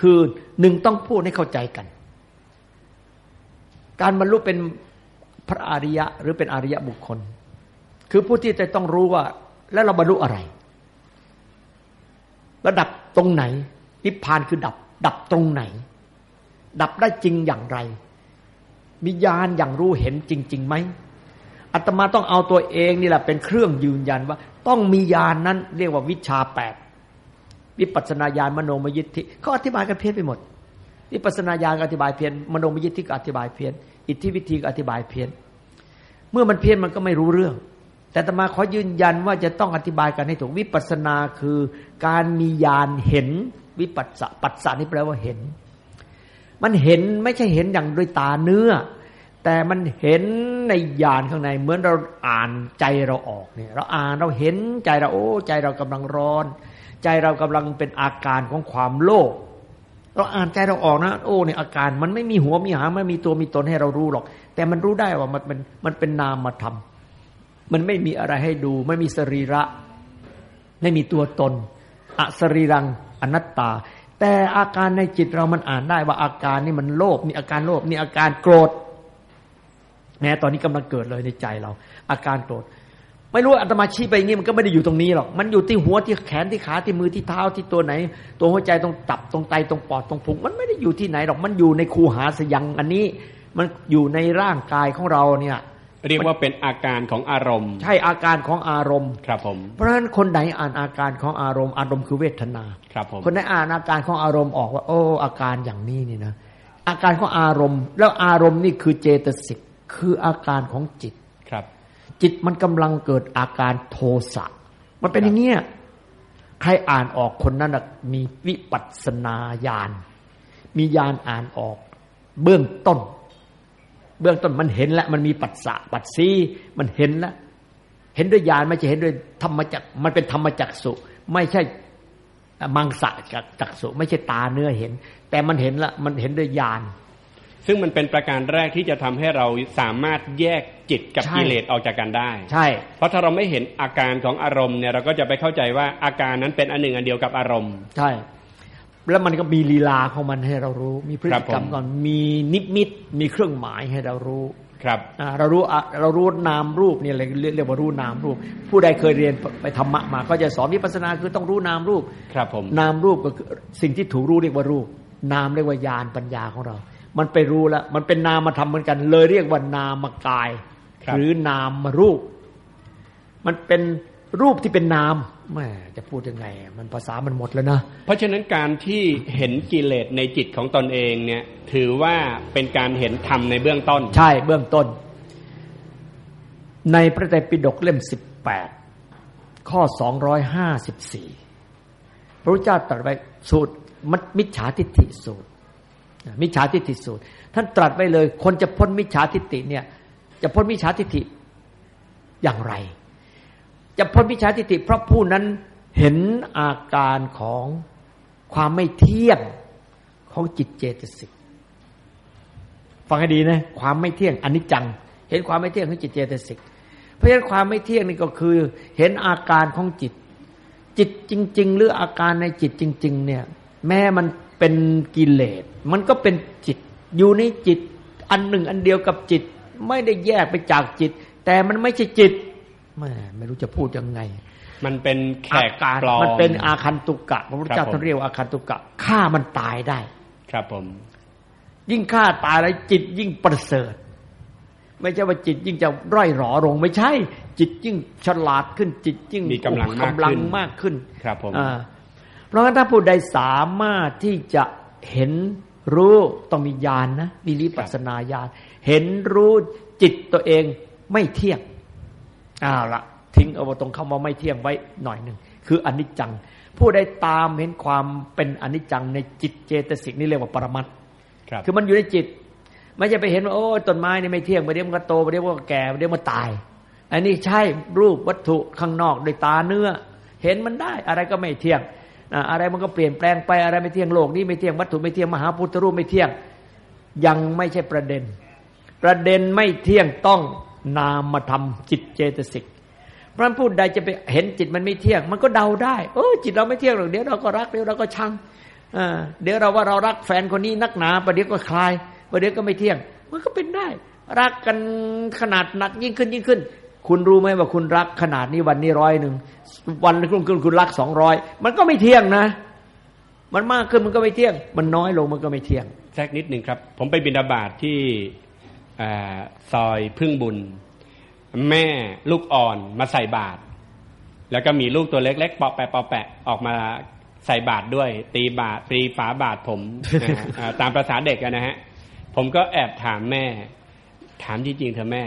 คือหนึ่งต้องพูดให้เข้าใจกัน การบรรลุเป็นพระอริยะหรือเป็นอริยะบุคคล คือผู้ที่จะต้องรู้ว่า แล้วเราบรรลุอะไร ระดับตรงไหน นิพพานคือดับ ดับตรงไหน ดับได้จริงอย่างไร มีญาณอย่างรู้เห็นจริง ๆไหมอาตมาต้องเอาตัวเองนี่แหละเป็นเครื่องยืนยันว่า ต้องมีญาณนนั้น เรียกว่าวิชาแปดวิปัสนาญาณมโนมยิทธิเขาอธิบายกันเพี้ยนไปหมด วิปัสนาญาณอธิบายเพี้ยนมโนมยิทธิก็อธิบายเพี้ยนอิทธิวิธีก็อธิบายเพี้ยนเมื่อมันเพี้ยนมันก็ไม่รู้เรื่อง แต่ตมาขอยืนยันว่าจะต้องอธิบายกันให้ถูกวิปัสนาคือการมีญาณเห็นวิปัสสะปัสสะนี่แปลว่าเห็น มันเห็นไม่ใช่เห็นอย่างด้วยตาเนื้อ แต่มันเห็นในญาณข้างใน เหมือนเราอ่านใจเราออกเนี่ยเราอ่านเราเห็นใจเราโอ้ใจเรากำลังร้อน ใจเรากำลังเป็นอาการของความโลภ เราอ่านใจเราออกนะโอ้เนี่ยอาการมันไม่มีหัวมีหางไม่มีตัวมีตนให้เรารู้หรอก แต่มันรู้ได้ว่ามันเป็นมันเป็นนามธรรมมันไม่มีอะไรให้ดู ไม่มีสรีระ ไม่มีตัวตนอสรีรังอนัตตา แต่อาการในจิตเรามันอ่านได้ว่าอาการนี่มันโลภมีอาการโลภมีอาการโกรธแม้ตอนนี้กำลังเกิดเลยในใจเรา อาการโกรธ ไม่รู้อาตมาชี้ไปอย่างนี้มันก็ไม่ได้อยู่ตรงนี้หรอก มันอยู่ที่หัวที่แขนที่ขาที่มือที่เท้าที่ตัวไหน ตัวหัวใจตรงตับตรงไตตรงปอดตรงพุงมันไม่ได้อยู่ที่ไหนหรอกมันอยู่ในคูหาสยังอันนี้ มันอยู่ในร่างกายของเราเนี่ย เรียกว่าเป็นอาการของอารมณ์ ใช่อาการของอารมณ์ครับผมเพราะฉะนั้นคนไหนอ่านอาการของอารมณ์อารมณ์คือเวทนาครับผมคนไหนอ่านอาการของอารมณ์ออกว่า โอ้ อาการอย่างนี้นี่นะอาการของอารมณ์ แล้วอารมณ์นี่คือเจตสิกคืออาการของจิตครับ จิตมันกำลังเกิดอาการโทสะมันเป็นอย่างเงี้ยใครอ่านออกคนนั้นมีวิปัสนาญาณมีญาณอ่านออก เบื้องต้น เบื้องต้นมันเห็นแล้วมันมีปัสสะปัสสีมันเห็นแล้วเห็นด้วยญาณไม่ใช่เห็นด้วยธรรมจักรมันเป็นธรรมจักสุไม่ใช่มังสะจักสุไม่ใช่ตาเนื้อเห็น แต่มันเห็นละมันเห็นด้วยญาณ ซึ่งมันเป็นประการแรกที่จะทำให้เราสามารถแยกจิตกับใช่กิเลสออกจากกันได้ ใช่ เพราะถ้าเราไม่เห็นอาการของอารมณ์เนี่ยเราก็จะไปเข้าใจว่าอาการนั้นเป็นอันหนึ่งอันเดียวกับอารมณ์ ใช่ แล้วมันก็มีลีลาของมันให้เรารู้ มีพฤติกรรมครับผมก่อน มีนิมิต มีเครื่องหมายให้เรารู้ ครับอ่าเรารู้อะเรารู้นามรูปเนี่ยเรียกเรียกว่ารู้นามรูป ผู้ใดเคยเรียนไปธรรมะมา ก็จะสอนวิปัสสนาคือต้องรู้นามรูป ครับผม นามรูปก็คือสิ่งที่ถูกรู้เรียกว่ารูป นามเรียกว่าญาณปัญญาของเรา มันไปรู้แล้วมันเป็นนามมาทำเหมือนกัน เลยเรียกว่านามกายครับหรือนามรูป มันเป็นรูปที่เป็นนามแม่จะพูดยังไง มันภาษามันหมดแล้วนะ เพราะฉะนั้นการที่เห็นกิเลสในจิตของตนเองเนี่ย ถือว่าเป็นการเห็นธรรมในเบื้องต้น ใช่เบื้องต้น ในพระไตรปิฎกเล่มสิบแปดข้อสองร้อยห้าสิบสี่พระพุทธเจ้าตรัสไว้สูตรมัดมิจฉาทิฏฐิสูตร มิจฉาทิฏฐิสูตร ท่านตรัสไว้เลย คนจะพ้นมิจฉาทิฏฐิเนี่ย จะพ้นมิจฉาทิฏฐิอย่างไร จะพ้นมิจฉาทิฏฐิเพราะผู้นั้นเห็นอาการของความไม่เที่ยงของจิตเจตสิกฟังให้ดีนะความไม่เที่ยงอนิจจัง เห็นความไม่เที่ยงของจิตเจตสิกเพราะฉะนั้นความไม่เที่ยงนี่ก็คือ เห็นอาการของจิต จิตจริง ๆ หรืออาการในจิตจริง ๆ เนี่ย แม้มัน เป็นกิเลส มันก็เป็นจิตอยู่ในจิต อันหนึ่งอันเดียวกับจิต ไม่ได้แยกไปจากจิต แต่มันไม่ใช่จิตแม่ไม่รู้จะพูดยังไง มันเป็นแขกอาการปลอมมันเป็นอาคันตุกะพระพุทธเจ้าครับผมท่านเรียกว่าอาคันตุกะฆ่ามันตายได้ ครับผม ยิ่งฆ่าตายแล้วจิตยิ่งประเสริฐไม่ใช่ว่าจิตยิ่งจะร่อยหรอลงไม่ใช่ จิตยิ่งฉลาดขึ้นจิตยิ่งมีกำลังมากกำลังขึ้นมากขึ้น ครับผมอ่า เพราะงั้นถ้าผู้ใดสามารถที่จะเห็นรู้ต้องมีญาณนนะมีวิปัสสนาญาณเห็นรู้จิตตัวเองไม่เที่ยงอ้าวละทิ้งเอาตรงคำว่าไม่เที่ยงไว้หน่อยหนึ่งคืออนิจจัง ผู้ใดตามเห็นความเป็นอนิจจังในจิตเจตสิกนี่เรียกว่าปรมัตถ์ครับคือมันอยู่ในจิต ไม่จะไปเห็นว่าโอ้ต้นไม้นี่ไม่เที่ยงประเดี๋ยวมันก็โตประเดี๋ยวมันก็แก่ประเดี๋ยวมันตาย อันนี้ใช่รูปวัตถุข้างนอกด้วยตาเนื้อ เห็นมันได้อะไรก็ไม่เที่ยง อะไรมันก็เปลี่ยนแปลงไปอะไรไม่เที่ยงโลกนี้ไม่เที่ยงวัตถุไม่เที่ยงมหาพุทธรูปไม่เที่ยง ยังไม่ใช่ประเด็น ประเด็นไม่เที่ยงต้องนามธรรมจิตเจตสิกเพราะพูดใดจะไปเห็นจิตมันไม่เที่ยง มันก็เดาได้เออจิตเราไม่เที่ยงหรอกเดี๋ยวเราก็รักเดี๋ยวเราก็ชังเดี๋ยวเราว่าเรารักแฟนคนนี้นักหนาประเดี๋ยวก็คลายประเดี๋ยวก็ไม่เที่ยง มันก็เป็นได้ รักกันขนาดหนักยิ่งขึ้นยิ่งขึ้น คุณรู้ไหมว่าคุณรักขนาดนี้วันนี้ร้อยหนึ่ง วันรุ่งขึ้นคุณรักสองร้อยมันก็ไม่เที่ยงนะ มันมากขึ้นมันก็ไม่เที่ยง มันน้อยลงมันก็ไม่เที่ยงแทรกนิดหนึ่งครับ ผมไปบินดาบาตที่ซอยพึ่งบุญ แม่ลูกอ่อนมาใส่บาตรแล้วก็มีลูกตัวเล็กๆเปาะแปะเปาะแปะออกมาใส่บาตรด้วย ตีบาตรตีฝาบาตรผมตามภาษาเด็กนะฮะผมก็แอบถามแม่ ถามจริงๆเธอแม่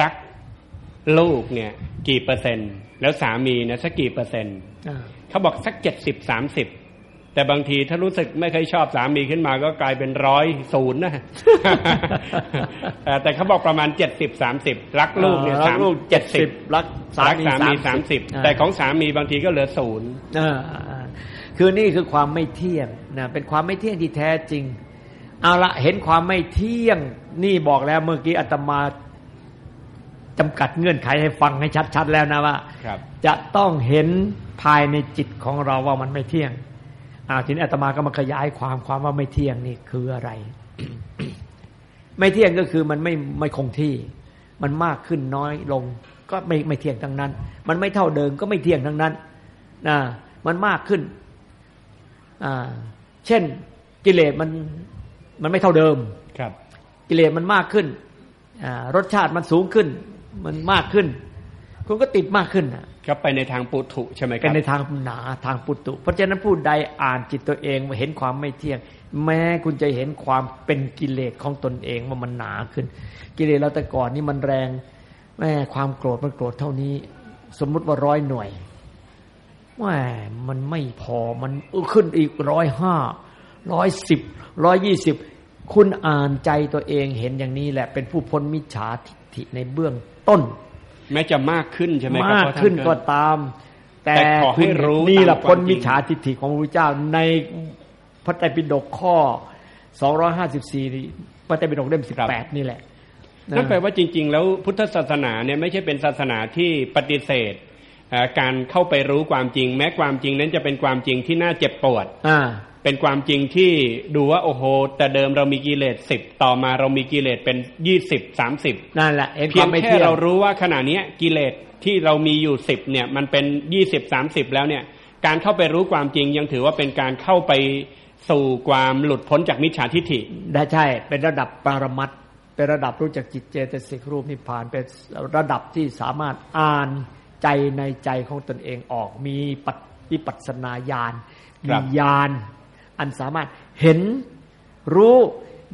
รักลูกเนี่ย กี่เปอร์เซ็นต์ แล้วสามีเนี่ยสักกี่เปอร์เซ็นต์เขาบอกสักเจ็ดสิบสามสิบแต่บางทีถ้ารู้สึกไม่เคยชอบสามีขึ้นมาก็กลายเป็นร้อยศูนย์นะแต่เขาบอกประมาณเจ็ดสิบสามสิบรักลูกเนี่ยสามเจ็ดสิบรักสามีสามสิบแต่ของสามีบางทีก็เหลือศูนย์คือนี่คือความไม่เที่ยงนะเป็นความไม่เที่ยงที่แท้จริงเอาละเห็นความไม่เที่ยงนี่บอกแล้วเมื่อกี้อาตมา จำกัดเงื่อนไขให้ฟังให้ชัด ๆ แล้วนะว่าจะต้องเห็นภายในจิตของเราว่ามันไม่เที่ยงอาทีนี้อาตมาก็มาขยายความความว่าไม่เที่ยงนี่คืออะไร ไม่เที่ยงก็คือมันไม่ไม่คงที่ มันมากขึ้นน้อยลง ก็ไม่ไม่เที่ยงทั้งนั้น มันไม่เท่าเดิมก็ไม่เที่ยงทั้งนั้นนะมันมากขึ้นอ่าเช่นกิเลสมันมันไม่เท่าเดิมครับ กิเลสมันมากขึ้นอ่ารสชาติมันสูงขึ้น มันมากขึ้น คุณก็ติดมากขึ้นอะก็ไปในทางปุถุใช่ไหมครับเป็นในทางหนาทางปุตุเพราะฉะนั้นผู้ใดอ่านจิตตัวเองเห็นความไม่เที่ยง แม้คุณจะเห็นความเป็นกิเลสของตนเองว่ามันหนาขึ้น กิเลสเราแต่ก่อนนี่มันแรงแม่ความโกรธมันโกรธเท่านี้ สมมุติว่าร้อยหน่วยแม่มันไม่พอมันขึ้นอีกร้อยห้าร้อยสิบร้อยยี่สิบคุณอ่านใจตัวเองเห็นอย่างนี้แหละ เป็นผู้พ้นมิจฉาทิฏฐิในเบื้อง ต้น แม้จะมากขึ้นใช่ไหมครับมากขึ้นก็ตาม แต่ขอให้รู้นี่แหละพ้นมิจฉาทิฏฐิของพระพุทธเจ้าในพระไตรปิฎกข้อ 254พระไตรปิฎกเล่ม18 นี่แหละนั่นแปลว่าจริง ๆ แล้วพุทธศาสนาเนี่ยไม่ใช่เป็นศาสนาที่ปฏิเสธการเข้าไปรู้ความจริง แม้ความจริงนั้นจะเป็นความจริงที่น่าเจ็บปวด เป็นความจริงที่ดูว่าโอ้โห แต่เดิมเรามีกิเลสสิบต่อมาเรามีกิเลสเป็นยี่สิบสามสิบนั่นแหละเพียงแค่เรารู้ว่าขณะนี้กิเลสที่เรามีอยู่สิบเนี่ยมันเป็นยี่สิบสามสิบแล้วเนี่ย การเข้าไปรู้ความจริงยังถือว่าเป็นการเข้าไปสู่ความหลุดพ้นจากมิจฉาทิฏฐิได้ใช่ เป็นระดับปรมัตเป็นระดับรู้จักจิตเจตสิกรูปนิพพานเป็นระดับที่สามารถอ่านใจในใจของตนเองออกมีปัปัสนาญาณมีญาณ อันสามารถเห็นรู้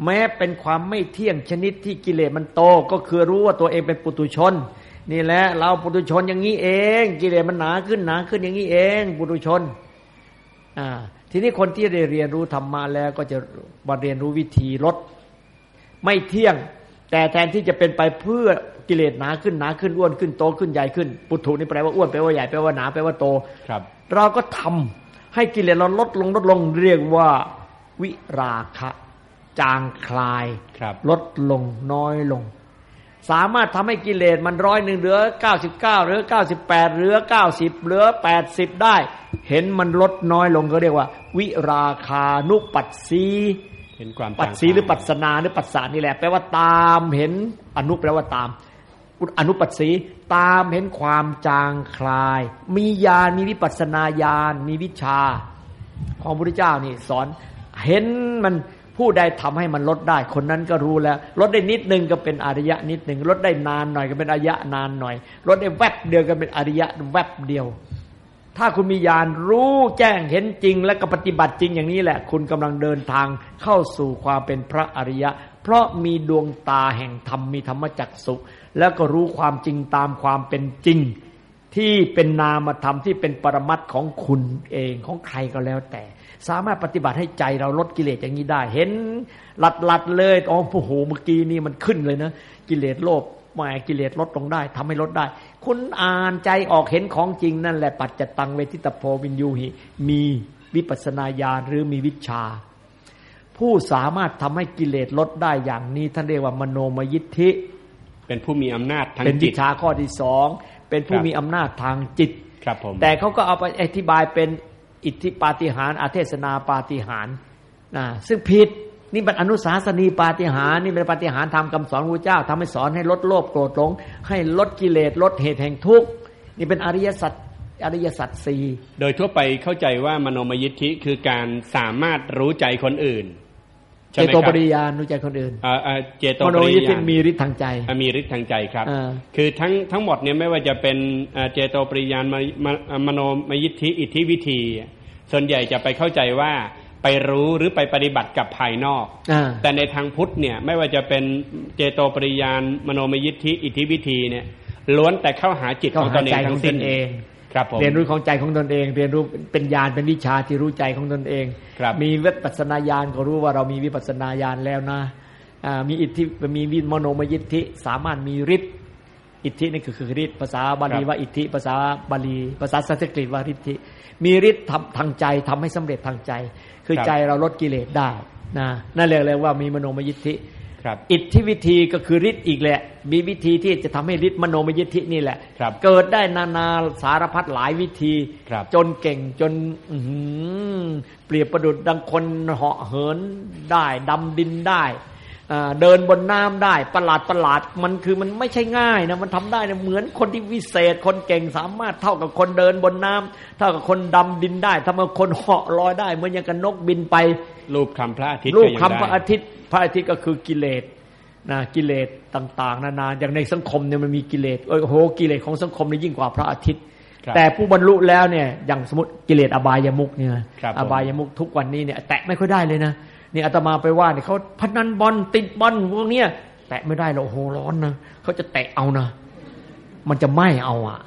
แม้เป็นความไม่เที่ยงชนิดที่กิเลสมันโต ก็คือรู้ว่าตัวเองเป็นปุตุชน นี่แหละเราปุตุชนอย่างนี้เอง กิเลสมันหนาขึ้นหนาขึ้นอย่างนี้เอง ปุตุชนอ่าทีนี้คนที่ได้เรียนรู้ธรรมมาแล้วก็จะมาเรียนรู้วิธีลดไม่เที่ยง แต่แทนที่จะเป็นไปเพื่อกิเลสหนาขึ้นหนาขึ้นอ้วนขึ้นโตขึ้นใหญ่ขึ้น ปุถุนี่แปลว่าอ้วนแปลว่าใหญ่แปลว่าหนาแปลว่าโตครับ เราก็ทำ ให้กิเลสเราลดลงลดลงเรียกว่าวิราคะ จางคลายลดลงน้อยลง สามารถทำให้กิเลสมันร้อยหนึ่งเหลือเก้าสิบเก้าเหลือเก้าสิบแปดเหลือเก้าสิบเหลือแปดสิบได้ เห็นมันลดน้อยลงก็เรียกว่า วิราคานุปัสสีเห็นความปัสสีหรือปัสนาหรือปัสสานี่แหละแปลว่าตามเห็นอนุแปลว่าตาม อนุปัสสีตามเห็นความจางคลาย มีญาณมีวิปัสนาญาณมีวิชา ของพระพุทธเจ้านี่สอนเห็นมันผู้ใดทำให้มันลดได้ คนนั้นก็รู้แล้ว ลดได้นิดนึงก็เป็นอริยะนิดหนึ่งลดได้นานหน่อยก็เป็นอริยะนานหน่อย ลดได้แวบเดียวก็เป็นอริยะแวบเดียว ถ้าคุณมีญาณรู้แจ้งเห็นจริง และก็ปฏิบัติจริงอย่างนี้แหละ คุณกำลังเดินทางเข้าสู่ความเป็นพระอริยะ เพราะมีดวงตาแห่งธรรมมีธรรมจักสุ แล้วก็รู้ความจริงตามความเป็นจริง ที่เป็นนามธรรมที่เป็นปรมัตของคุณเองของใครก็แล้วแต่ สามารถปฏิบัติให้ใจเราลดกิเลสอย่างนี้ได้ เห็นหลัดหลัดเลยอ๋อโอ้โหเมื่อกี้นี่มันขึ้นเลยนะกิเลสโลภแหมกิเลสลดลงได้ทำให้ลดได้ คุณอ่านใจออกเห็นของจริงนั่นแหละปัจจตังเวทิตโพวินยูหิมีวิปัสสนาญาณหรือมีวิชา ผู้สามารถทำให้กิเลสลดได้อย่างนี้ท่านเรียกว่ามโนมยิทธิ เป็นผู้มีอำนาจทางเป็นจิวิตชาข้อที่สองเป็นผู้ครับมีอำนาจทางจิตครับผมแต่เขาก็เอาไปอธิบายเป็นอิทธิปาฏิหาริย์อาเทศนาปาฏิหาริย์นะซึ่งผิดนี่เป็นอนุสาสนีปาฏิหาริย์นี่เป็นปาฏิหาริย์ทำคำสอนพระเจ้าทำให้สอนให้ลดโลภโกรธหลง ให้ลดกิเลสลดเหตุแห่งทุกข์นี่เป็นอริยสัจอริยสัจสี่โดยทั่วไปเข้าใจว่ามโนมยิทธิคือการสามารถรู้ใจคนอื่น เจใช่ไหมโตคปรับริยานุใจคนอื่นเอ่อเอ่อเจโตมปโนริยิทธิยานมีฤทธิ์ทางใจอะมีฤทธิ์ทางใจครับอ่าคือทั้งทั้งหมดเนี่ยไม่ว่าจะเป็นเอ่อเจโตปริยานมมมโนมยิทธิอิทธิวิธี ส่วนใหญ่จะไปเข้าใจว่าไปรู้หรือไปปฏิบัติกับภายนอกอ่าแต่ในทางพุทธเนี่ยไม่ว่าจะเป็นเจโตปริยานมโนมยิทธิอิทธิวิธีเนี่ยล้วนแต่เข้าหาจิตเข้าของหาตนเอใจงขทั้องงตสิ้นนเอง ครับผมเรียนรู้ของใจของตนเอง เรียนรู้เป็นญาณเป็นวิชาที่รู้ใจของตนเองครับมีวิปัสสนาญาณก็รู้ว่าเรามีวิปัสสนาญาณแล้วนะอ่ามีอิทธิมีวิมโนมยิทธิสามารถมีฤทธิ์อิทธินี่คือคือฤทธิ์ภาษาบาลีว่าอิทธิภาษาบาลี ภาษาสันสกฤตว่าฤทธิมีฤทธิ์ทำทางใจทำให้สำเร็จทางใจ คือครับใจเราลดกิเลสได้นะนั่นเรียกเลยว่ามีมโนมยิทธิ ครับอิทธิวิธีก็คือฤทธิ์อีกแหละ มีวิธีที่จะทำให้ฤทธิ์มโนมยิทธินี่แหละครับเกิดได้นานาสารพัดหลายวิธีครับจนเก่งจนอื้อหือเปรียบประดุดดังคนเหาะเหินได้ดำดินได้อ่า เดินบนน้ำได้ประหลาดประหลาดมันคือมันไม่ใช่ง่ายนะมันทำได้นะเหมือนคนที่วิเศษคนเก่งสามารถเท่ากับคนเดินบนน้ำเท่ากับคนดำดินได้ทำกับคนเหาะลอยได้เหมือนอย่างกับนกบินไปรูปคำพระอาทิตย์รูปก็ยังคำพระได้อาทิตย์พระอาทิตย์ก็คือกิเลสนะกิเลสต่าง ๆ นานาอย่างในสังคมเนี่ยมันมีกิเลสโอ้โหกิเลสของสังคมนี่ยิ่งกว่าพระอาทิตย์ครับแต่ผู้บรรลุแล้วเนี่ยอย่างสมมติกิเลสอบายามุกเนี่ยครับผมอบายามุกทุกวันนี้เนี่ยแตะไม่ค่อยได้เลยนะ นี่อาตมาไปว่าเนี่ยเขาพนันบอลติดบอลพวกเนี้ยแตะไม่ได้หรอกโอ้โหร้อนนะเขาจะแตะเอานะ มันจะไหม้เอาอะ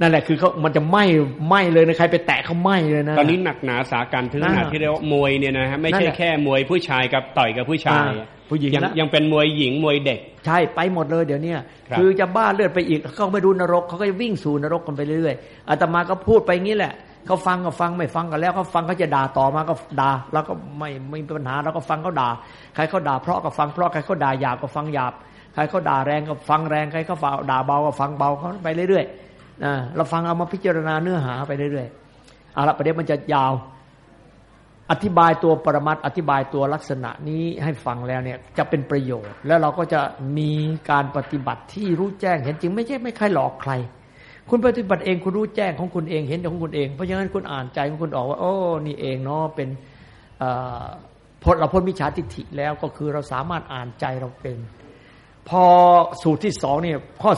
นั่นแหละคือเขามันจะไหม้ไหม้เลยนะใครไปแตะเขาไหม้เลยนะ ตอนนี้หนักหนาสาการถึงขนาดอ่าที่เรียกว่ามวยเนี่ยนะฮะไม่นั่นใช่แหละแค่มวยผู้ชายกับต่อยกับผู้ชายอ่าผู้หญิงยังนะยังเป็นมวยหญิงมวยเด็ก ใช่ไปหมดเลยเดี๋ยวเนี้ครับคือจะบ้าเลือดไปอีกเขาไม่ดูนรกเขาก็จะวิ่งสู่นรกกันไปเรื่อยๆอาตมาก็พูดไปงี้แหละ เขาฟังก็ฟังไม่ฟังกันแล้วเขาฟังเขาจะด่าต่อมาก็ด่าแล้วก็ไม่ไม่มีปัญหาเราก็ฟังเขาด่า ใครเขาด่าเพราะก็ฟังเพราะใครเขาด่าหยาบก็ฟังหยาบ ใครเขาด่าแรงก็ฟังแรงใครเขาด่าเบาก็ฟังเบาเขาไปเรื่อยๆนะเราฟังเอามาพิจารณาเนื้อหาไปเรื่อยๆเอาละประเดี๋ยวมันจะยาว อธิบายตัวปรมัตอธิบายตัวลักษณะนี้ให้ฟังแล้วเนี่ยจะเป็นประโยชน์ แล้วเราก็จะมีการปฏิบัติที่รู้แจ้งเห็นจริงไม่ใช่ไม่ใครหลอกใคร คุณปฏิบัติเองคุณรู้แจ้งของคุณเองเห็นของคุณเอง เพราะฉะนั้นคุณอ่านใจของคุณออกว่า โอ้นี่เองเนาะเป็นเอ่อพ้นเราพ้นมิจฉาทิฏฐิแล้วก็คือเราสามารถอ่านใจเราเป็น พอสูตรที่สองเนี่ยข้อ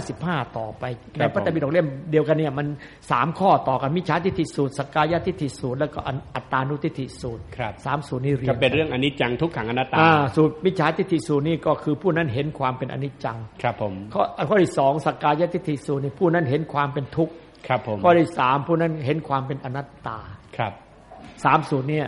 255 ต่อไปคในรับพระไตรปิฎกเล่มเดียวกันเนี่ยมันสามข้อต่อกันมิจฉาทิฏฐิสูตรสกกายทิฏฐิสูตรแล้วก็อัตตานุทิฏฐิสูตรครับสามสูตรนี้เรียก็นเป็นเรื่องอนิจจังทุกขังอนัตตาอ่าสูตรมิจฉาทิฏฐิสูตรนี่ก็คือผู้นั้นเห็นความเป็นอนิจจังครับผมข้อข้อที่สองสกกายทิฏฐิสูตรนี่ผู้นั้นเห็นความเป็นทุกข์ครับผมข้อที่สามผู้นั้นเห็นความเป็นอนัตตาครับสามสูตรเนี่ย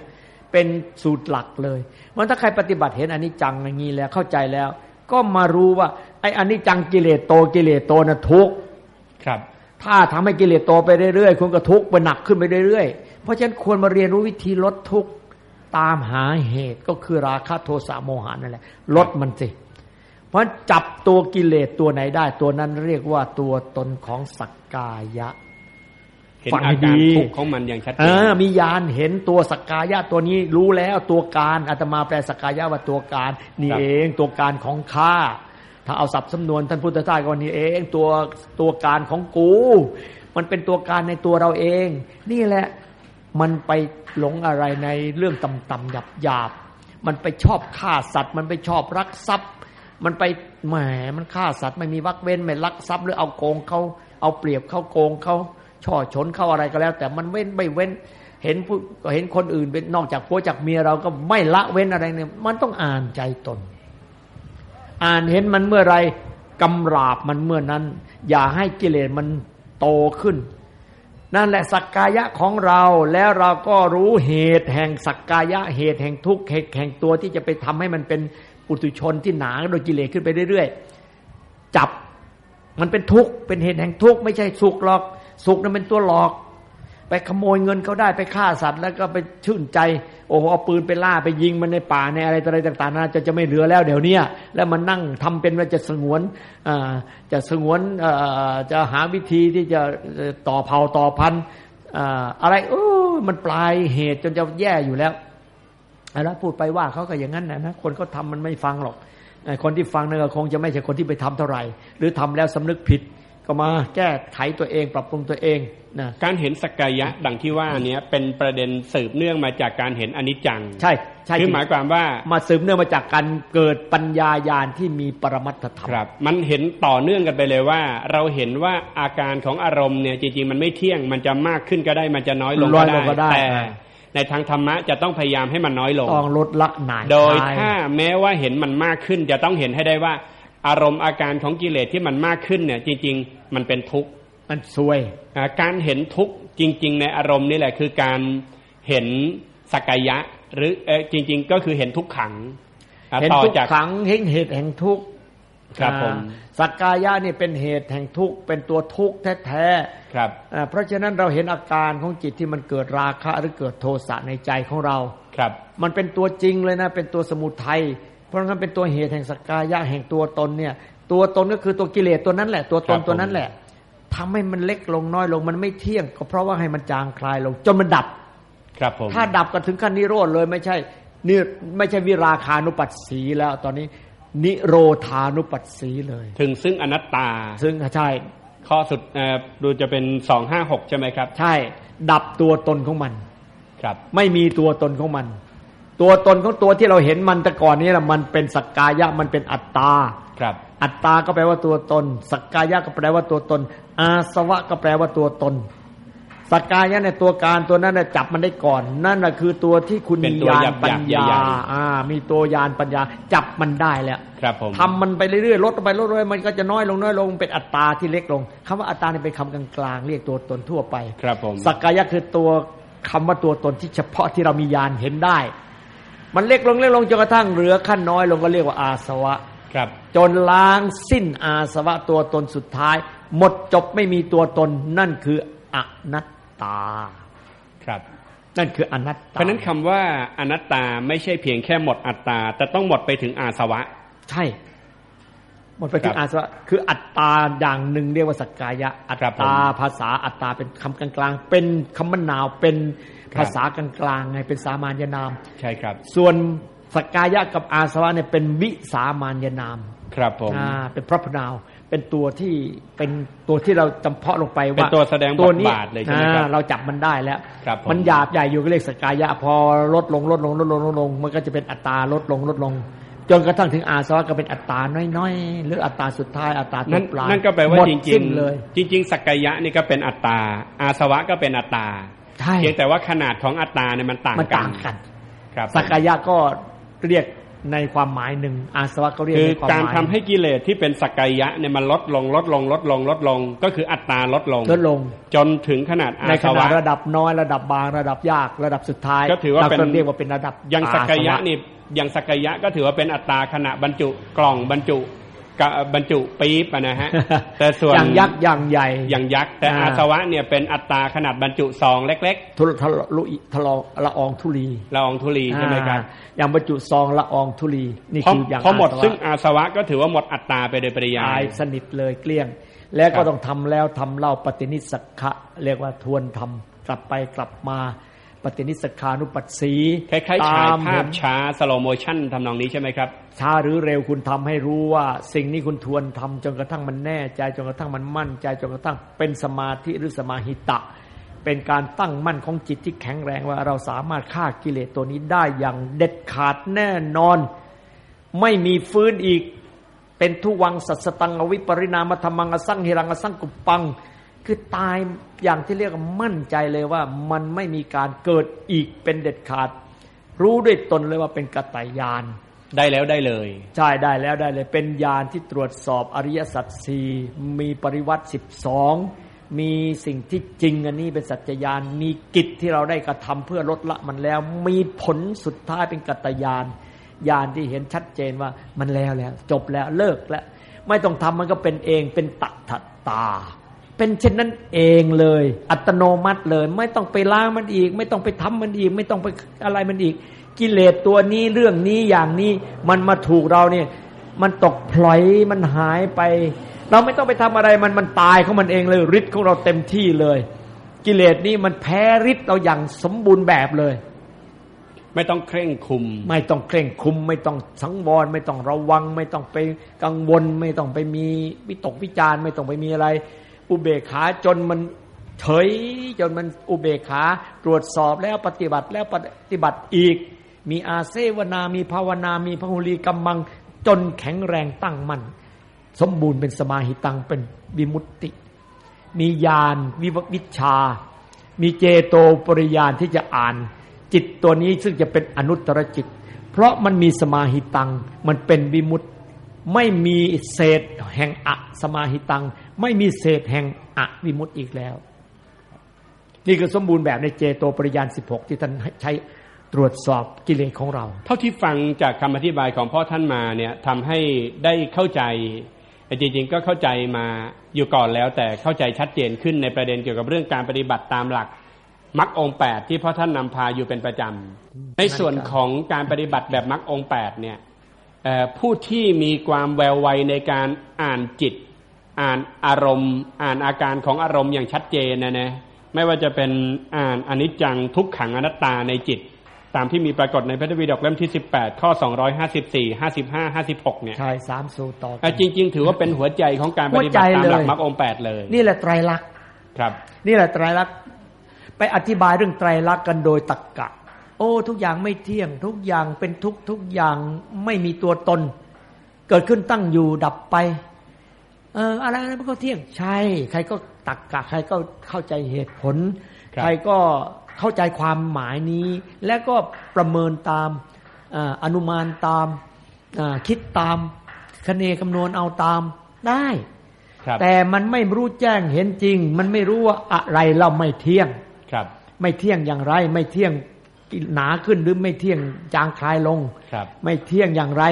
เป็นสูตรหลักเลยมันถ้าใครปฏิบัติเห็นอนิจจังอย่างนี้แล้วเข้าใจแล้ว ก็มารู้ว่า ไอ้อนิจจังกิเลสโตกิเลสโตนะทุกข์ครับ ถ้าทำให้กิเลสโตไปเรื่อยๆคุณก็ทุกข์ไปหนักขึ้นไปเรื่อยๆ เพราะฉะนั้นควรมาเรียนรู้วิธีลดทุกข์ตามหาเหตุก็คือราคะโทสะโมหะนั่นแหละลดมันสิเพราะจับตัวกิเลสตัวไหนได้ ตัวนั้นเรียกว่าตัวตนของสักกายะเห็น ฟังให้อาการดีทุกข์ของมันอย่างชัดเจเอนอมียานเห็นตัวสักกายะตัวนี้รู้แล้วตัวการอาตมาแปลสักกายะว่าตัวการนี่ครับเองตัวการของข้าถ้าเอาศัพท์สำนวนท่านพุทธทาสก็ว่านี่เองตัวตัวการของกู มันเป็นตัวการในตัวเราเอง นี่แหละมันไปหลงอะไรในเรื่องต่ำๆหยาบหยาบๆมันไปชอบฆ่าสัตว์ มันไปชอบรักทรัพย์ มันไปแหมมันฆ่าสัตว์ไม่มีวักเว้นไม่ลักทรัพย์หรือเอาโกงเขาเอาเปรียบเขาโกงเขา ช่อฉนเข้าอะไรก็แล้ว แต่มันเว้นไม่เว้น เห็นผู้เห็นคนอื่นเป็นนอกจากผัวจากเมียเราก็ไม่ละเว้นอะไรเนี่ยมันต้องอ่านใจตน อ่านเห็นมันเมื่อไรกำราบมันเมื่อนั้น อย่าให้กิเลสมันโตขึ้น นั่นแหละสักกายะของเราแล้วเราก็รู้เหตุแห่งสักกายะเหตุแห่งทุกข์เหตุแห่งตัวที่จะไปทำให้มันเป็นปุถุชนที่หนาโดยกิเลสขึ้นไปเรื่อยๆจับมันเป็นทุกข์เป็นเหตุแห่งทุกข์ไม่ใช่สุขหรอก สุขนั้นเป็นตัวหลอก ไปขโมยเงินเขาได้ไปฆ่าสัตว์ แล้วก็ไปชื่นใจ โอ้โหเอาปืนไปล่าไปยิงมันในป่าในอะไรอะไรต่างๆนาจะจะไม่เหลือแล้วเดี๋ยวนี้แล้วมันนั่งทำเป็นว่าจะสงวนจะสงวนจะหาวิธีที่จะต่อเผ่าต่อพันธุ์อะไรเออมันปลายเหตุจนจะแย่อยู่แล้วแล้วพูดไปว่าเขาก็อย่างนั้นนะนะคนเขาทามันไม่ฟังหรอกคนที่ฟังนั่นก็คงจะไม่ใช่คนที่ไปทำเท่าไหร่ หรือทำแล้วสำนึกผิด ก็มาแก้ไขตัวเองปรับปรุงตัวเองนะการเห็นสกกายะดังที่ว่านี้เป็นประเด็นสืบเนื่องมาจากการเห็นอนิจจัง ใช่ใช่คือหมายความว่ามาสืบเนื่องมาจากการเกิดปัญญาญาณที่มีปรมัตถธรรมครับ มันเห็นต่อเนื่องกันไปเลยว่า เราเห็นว่าอาการของอารมณ์เนี่ยจริง ๆ มันไม่เที่ยงมันจะมากขึ้นก็ได้มันจะน้อยลงก็ได้แต่ในทางธรรมะจะต้องพยายามให้มันน้อยลงต้องลดละหน่ายโดยถ้าแม้ว่าเห็นมันมากขึ้นจะต้องเห็นให้ได้ว่า อารมณ์อาการของกิเลสที่มันมากขึ้นเนี่ย จริง ๆ มันเป็นทุกข์มันซวยการเห็นทุกข์จริง ๆ ในอารมณ์นี่แหละคือการเห็นสักยะ หรือจริง ๆ ก็คือเห็นทุกขังเห็นทุกขังเห็นเหตุแห่งทุกข์ครับผมสักกายะนี่เป็นเหตุแห่งทุกข์เป็นตัวทุกข์แท้ๆครับเพราะฉะนั้นเราเห็นอาการของจิตที่มันเกิดราคะหรือเกิดโทสะในใจของเราครับ มันเป็นตัวจริงเลยนะ เป็นตัวสมุทัย เพราะงั้นเป็นตัวเหตุแห่งสักกายะแห่งตัวตนเนี่ย ตัวตนก็คือตัวกิเลสตัวนั้นแหละ ตัวตนตัวนั้นแหละทำให้มันเล็กลงน้อยลงมันไม่เที่ยง ก็เพราะว่าให้มันจางคลายลงจนมันดับ ครับผมถ้าดับก็ถึงขั้นนิโรธเลยไม่ใช่นี่ไม่ใช่วิราคานุปัสสีแล้วตอนนี้ นิโรธานุปัสสีเลย ถึงซึ่งอนัตตา ซึ่งใช่ข้อสุดดูจะเป็นสองห้าหกใช่ไหมครับ ใช่ ดับตัวตนของมัน ครับ ไม่มีตัวตนของมัน ตัวตนของตัวที่เราเห็นมันแต่ก่อนนี้แหละมันเป็นสักกายะมันเป็นอัตตาครับ อัตตาก็แปลว่าตัวตน สักกายะก็แปลว่าตัวตน อาสวะก็แปลว่าตัวตนสกายะในตัวการตัวนั้นจับมันได้ก่อน นั่นแหะคือตัวที่คุณมีญาณปัญญา อ่า มีตัวยานปัญญา จับมันได้แล้วครับผมทำมันไปเรื่อยๆลดไปลดไปมันก็จะน้อยลงน้อยลงเป็นอัตราที่เล็กลงคำว่าอัตรานี่เป็นคำกลางๆเรียกตัวตนทั่วไป ครับผมสกายะคือตัวคำว่าตัวตนที่เฉพาะที่เรามียานเห็นได้ มันเล็กลงเล็กลงจนกระทั่งเหลือขั้นน้อยลงก็เรียกว่าอาสวะ ครับ จนล้างสิ้นอาสวะตัวตนสุดท้าย หมดจบไม่มีตัวตนนั่นคืออนัตตา ครับ นั่นคืออนัตตา เพราะนั้นคำว่าอนัตตาไม่ใช่เพียงแค่หมดอัตตา แต่ต้องหมดไปถึงอาสวะ ใช่ หมดไปถึงอาสวะ คืออัตตาอย่างหนึ่งเรียกว่าสักกายะ อัตตาภาษาอัตตาเป็นคำกลางๆเป็นคำมนาวเป็น ภาษากลางๆไงเป็นสามัญนาม ใช่ครับ ส่วนสักกายะกับอาสวะเนี่ยเป็นวิสามัญนาม ครับผมอ่าเป็นพระพนาวเป็นตัวที่เป็นตัวที่เราจำเพาะลงไปว่าเป็นตัวแสดงตัวนี้เลยใช่ไหมครับเราจับมันได้แล้วมันหยาบใหญ่อยู่ก็เรียกสกายะพอลดลงลดลงลดลงลดลง มันก็จะเป็นอัตราลดลงลดลงจนกระทั่งถึงอาสวะก็เป็นอัตราน้อยๆ หรืออัตราสุดท้ายอัตราตุปลายนั่นก็แปลว่าจริงๆเลย จริง ๆสกายะนี่ก็เป็นอัตราอาสวะก็เป็นอัตรา เพียงแต่ว่าขนาดของอัตราเนี่ยมันต่างกันครับสกายะก็เรียกในความหมายหนึ่งอาสวะก็เรียกคือการทำให้กิเลสที่เป็นสักกายะเนี่ยมันลดลงลดลงลดลงลดลง ก็คืออัตราลดลงลดลง จนถึงขนาดอาสวะระดับน้อยระดับบางระดับยากระดับสุดท้าย ก็ถือว่าเป็นเรียกว่าเป็นระดับยังสักกายะนี่ยังสักกายะก็ถือว่าเป็นอัตราขณะบรรจุกล่องบรรจุ บรรจุปี๊บนะฮะแต่ส่วนอย่างยักษ์อย่างใหญ่อย่างยักษ์แต่อาสวะเนี่ยเป็นอัตราขนาดบรรจุซองเล็กๆทุทะลุทะลองละอองทุลีละอองทุลีใช่ไหมครับอย่างบรรจุซองละอองทุลีนี่คืออย่างพอหมดซึ่งอาสวะก็ถือว่าหมดอัตราไปโดยปริยายสนิทเลยเกลี้ยง แล้วก็ต้องทำแล้วทำเล่าปฏินิสักขะเรียกว่าทวนทำกลับไปกลับมา ปฏินิสขานุปัสสีคล้ายๆฉายภาพช้าสโลโมชั่นทำนองนี้ใช่ไหมครับ ช้าหรือเร็วคุณทำให้รู้ว่า สิ่งนี้คุณทวนทำจนกระทั่งมันแน่ใจจนกระทั่งมันมั่นใจจนกระทั่งเป็นสมาธิหรือสมาหิตะ เป็นการตั้งมั่นของจิตที่แข็งแรงว่าเราสามารถฆ่ากิเลสตัวนี้ได้อย่างเด็ดขาดแน่นอน ไม่มีฟื้นอีกเป็นทุวังสัสตังอวิปริณามธรรมังอสังหิรังอสังกุปัง คือตายอย่างที่เรียกมั่นใจเลยว่ามันไม่มีการเกิดอีกเป็นเด็ดขาด รู้ด้วยตนเลยว่าเป็นกตายานได้แล้วได้เลย ใช่ได้แล้วได้เลย เป็นญาณที่ตรวจสอบอริยสัจสี่มีปริวัติสิบสองมีสิ่งที่จริงอันนี้เป็นสัจจญาณมีกิจที่เราได้กระทำเพื่อลดละมันแล้ว มีผลสุดท้ายเป็นกัตยานญาณที่เห็นชัดเจนว่ามันแล้วแล้ว จบแล้วเลิกแล้ว ไม่ต้องทำมันก็เป็นเองเป็นตัทตา เป็นเช่นนั้นเองเลย อัตโนมัติเลย ไม่ต้องไปล้างมันอีก ไม่ต้องไปทำมันอีก ไม่ต้องไปอะไรมันอีก กิเลสตัวนี้เรื่องนี้อย่างนี้ มันมาถูกเราเนี่ย มันตกพลอยมันหายไป เราไม่ต้องไปทำอะไรมันมันตายของมันเองเลยฤทธิ์ของเราเต็มที่เลย กิเลสนี่มันแพ้ฤทธิ์เราอย่างสมบูรณ์แบบเลยไม่ต้องเคร่งคุม ไม่ต้องเคร่งคุม ไม่ต้องสังวร ไม่ต้องระวัง ไม่ต้องไปกังวล ไม่ต้องไปมีวิตกวิจารไม่ต้องไปมีอะไร อุเบกขาจนมันเฉยจนมันอุเบกขาตรวจสอบแล้วปฏิบัติแล้วปฏิบัติอีก มีอาเซวนา มีภาวนา มีพหุลีกำมัง จนแข็งแรงตั้งมั่นสมบูรณ์เป็นสมาหิตังเป็นวิมุตติ มีญาณวิวิชา มีเจโตปริยานที่จะอ่าน จิตตัวนี้ซึ่งจะเป็นอนุตตรจิต เพราะมันมีสมาหิตัง มันเป็นวิมุตติ ไม่มีเศษแห่งอะสมาหิตัง ไม่มีเศษแห่งอะวิมุตติอีกแล้ว นี่คือสมบูรณ์แบบในเจโตปริยาน 16 ที่ท่านใช้ตรวจสอบกิเลสของเรา เท่าที่ฟังจากคำอธิบายของพ่อท่านมาเนี่ยทำให้ได้เข้าใจจริงๆก็เข้าใจมาอยู่ก่อนแล้ว แต่เข้าใจชัดเจนขึ้นในประเด็นเกี่ยวกับเรื่องการปฏิบัติตามหลักมรรคองแปดที่พ่อท่านนำพาอยู่เป็นประจำในส่วนของการปฏิบัติแบบมรรคองแปดเนี่ยผู้ที่มีความแววไวในการอ่านจิต อ่านอารมณ์ อ่านอาการของอารมณ์อย่างชัดเจนนะนะไม่ว่าจะเป็นอ่านอนิจจังทุกขังอนัตตาในจิต ตามที่มีปรากฏในพระธรรมวิดกเล่มที่18ข้อ254 55 56เนี่ยใช่สามสูตรต่อจริง ๆ ถือว่าเป็นหัวใจของการปฏิบัติตามหลักมรรคองแปดเลย นี่แหละไตรลักษณ์ครับ นี่แหละไตรลักษณ์ไปอธิบายเรื่องไตรลักษณ์กันโดยตรรกกะ โอ้ ทุกอย่างไม่เที่ยง ทุกอย่างเป็นทุกทุกอย่างไม่มีตัวตน เกิดขึ้นตั้งอยู่ดับไป เอออะไรอะไรมันก็เที่ยงใช่ ใครก็ตักกะใครก็เข้าใจเหตุผล ใครก็เข้าใจความหมายนี้ และก็ประเมินตามอนุมานตามคิดตามคะเนคำนวณเอาตามได้แต่มันไม่รู้แจ้งเห็นจริง มันไม่รู้ว่าอะไรเราไม่เที่ยงครับ ไม่เที่ยงอย่างไร ไม่เที่ยงหนาขึ้นหรือไม่เที่ยงจางคลายลงครับไม่เที่ยงอย่างไร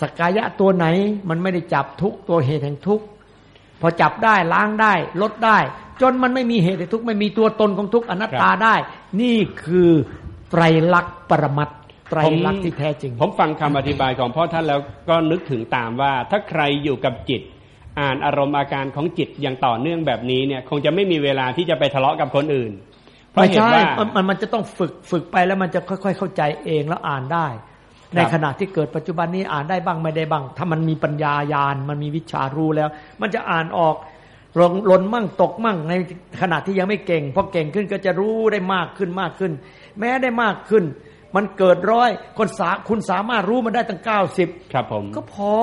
สกกายะตัวไหนมันไม่ได้จับทุกตัวเหตุแห่งทุกพอจับได้ล้างได้ ลดได้ จนมันไม่มีเหตุแห่งทุกไม่มีตัวตนของทุกอนัตตาได้ นี่คือไตรลักษณ์ปรมัตไตรลักษณ์ที่แท้จริง ผมฟังคำอธิบายของพ่อท่านแล้วก็นึกถึงตามว่า ถ้าใครอยู่กับจิต อ่านอารมณ์อาการของจิตอย่างต่อเนื่องแบบนี้เนี่ย คงจะไม่มีเวลาที่จะไปทะเลาะกับคนอื่น เพราะเห็นว่ามันมันจะต้องฝึกฝึกไปแล้วมันจะค่อย ๆ เข้าใจเองแล้วอ่านได้ ในขณะที่เกิดปัจจุบันนี้อ่านได้บ้างไม่ได้บ้าง ถ้ามันมีปัญญายาณมันมีวิชารู้แล้ว มันจะอ่านออกหล่นหล่นมั่งตกมั่งในขณะที่ยังไม่เก่งพอเก่งขึ้นก็จะรู้ได้มากขึ้นมากขึ้น แม้ได้มากขึ้น มันเกิดร้อยคนสาคุณสามารถรู้มันได้ตั้งเก้าสิบครับผมก็พอ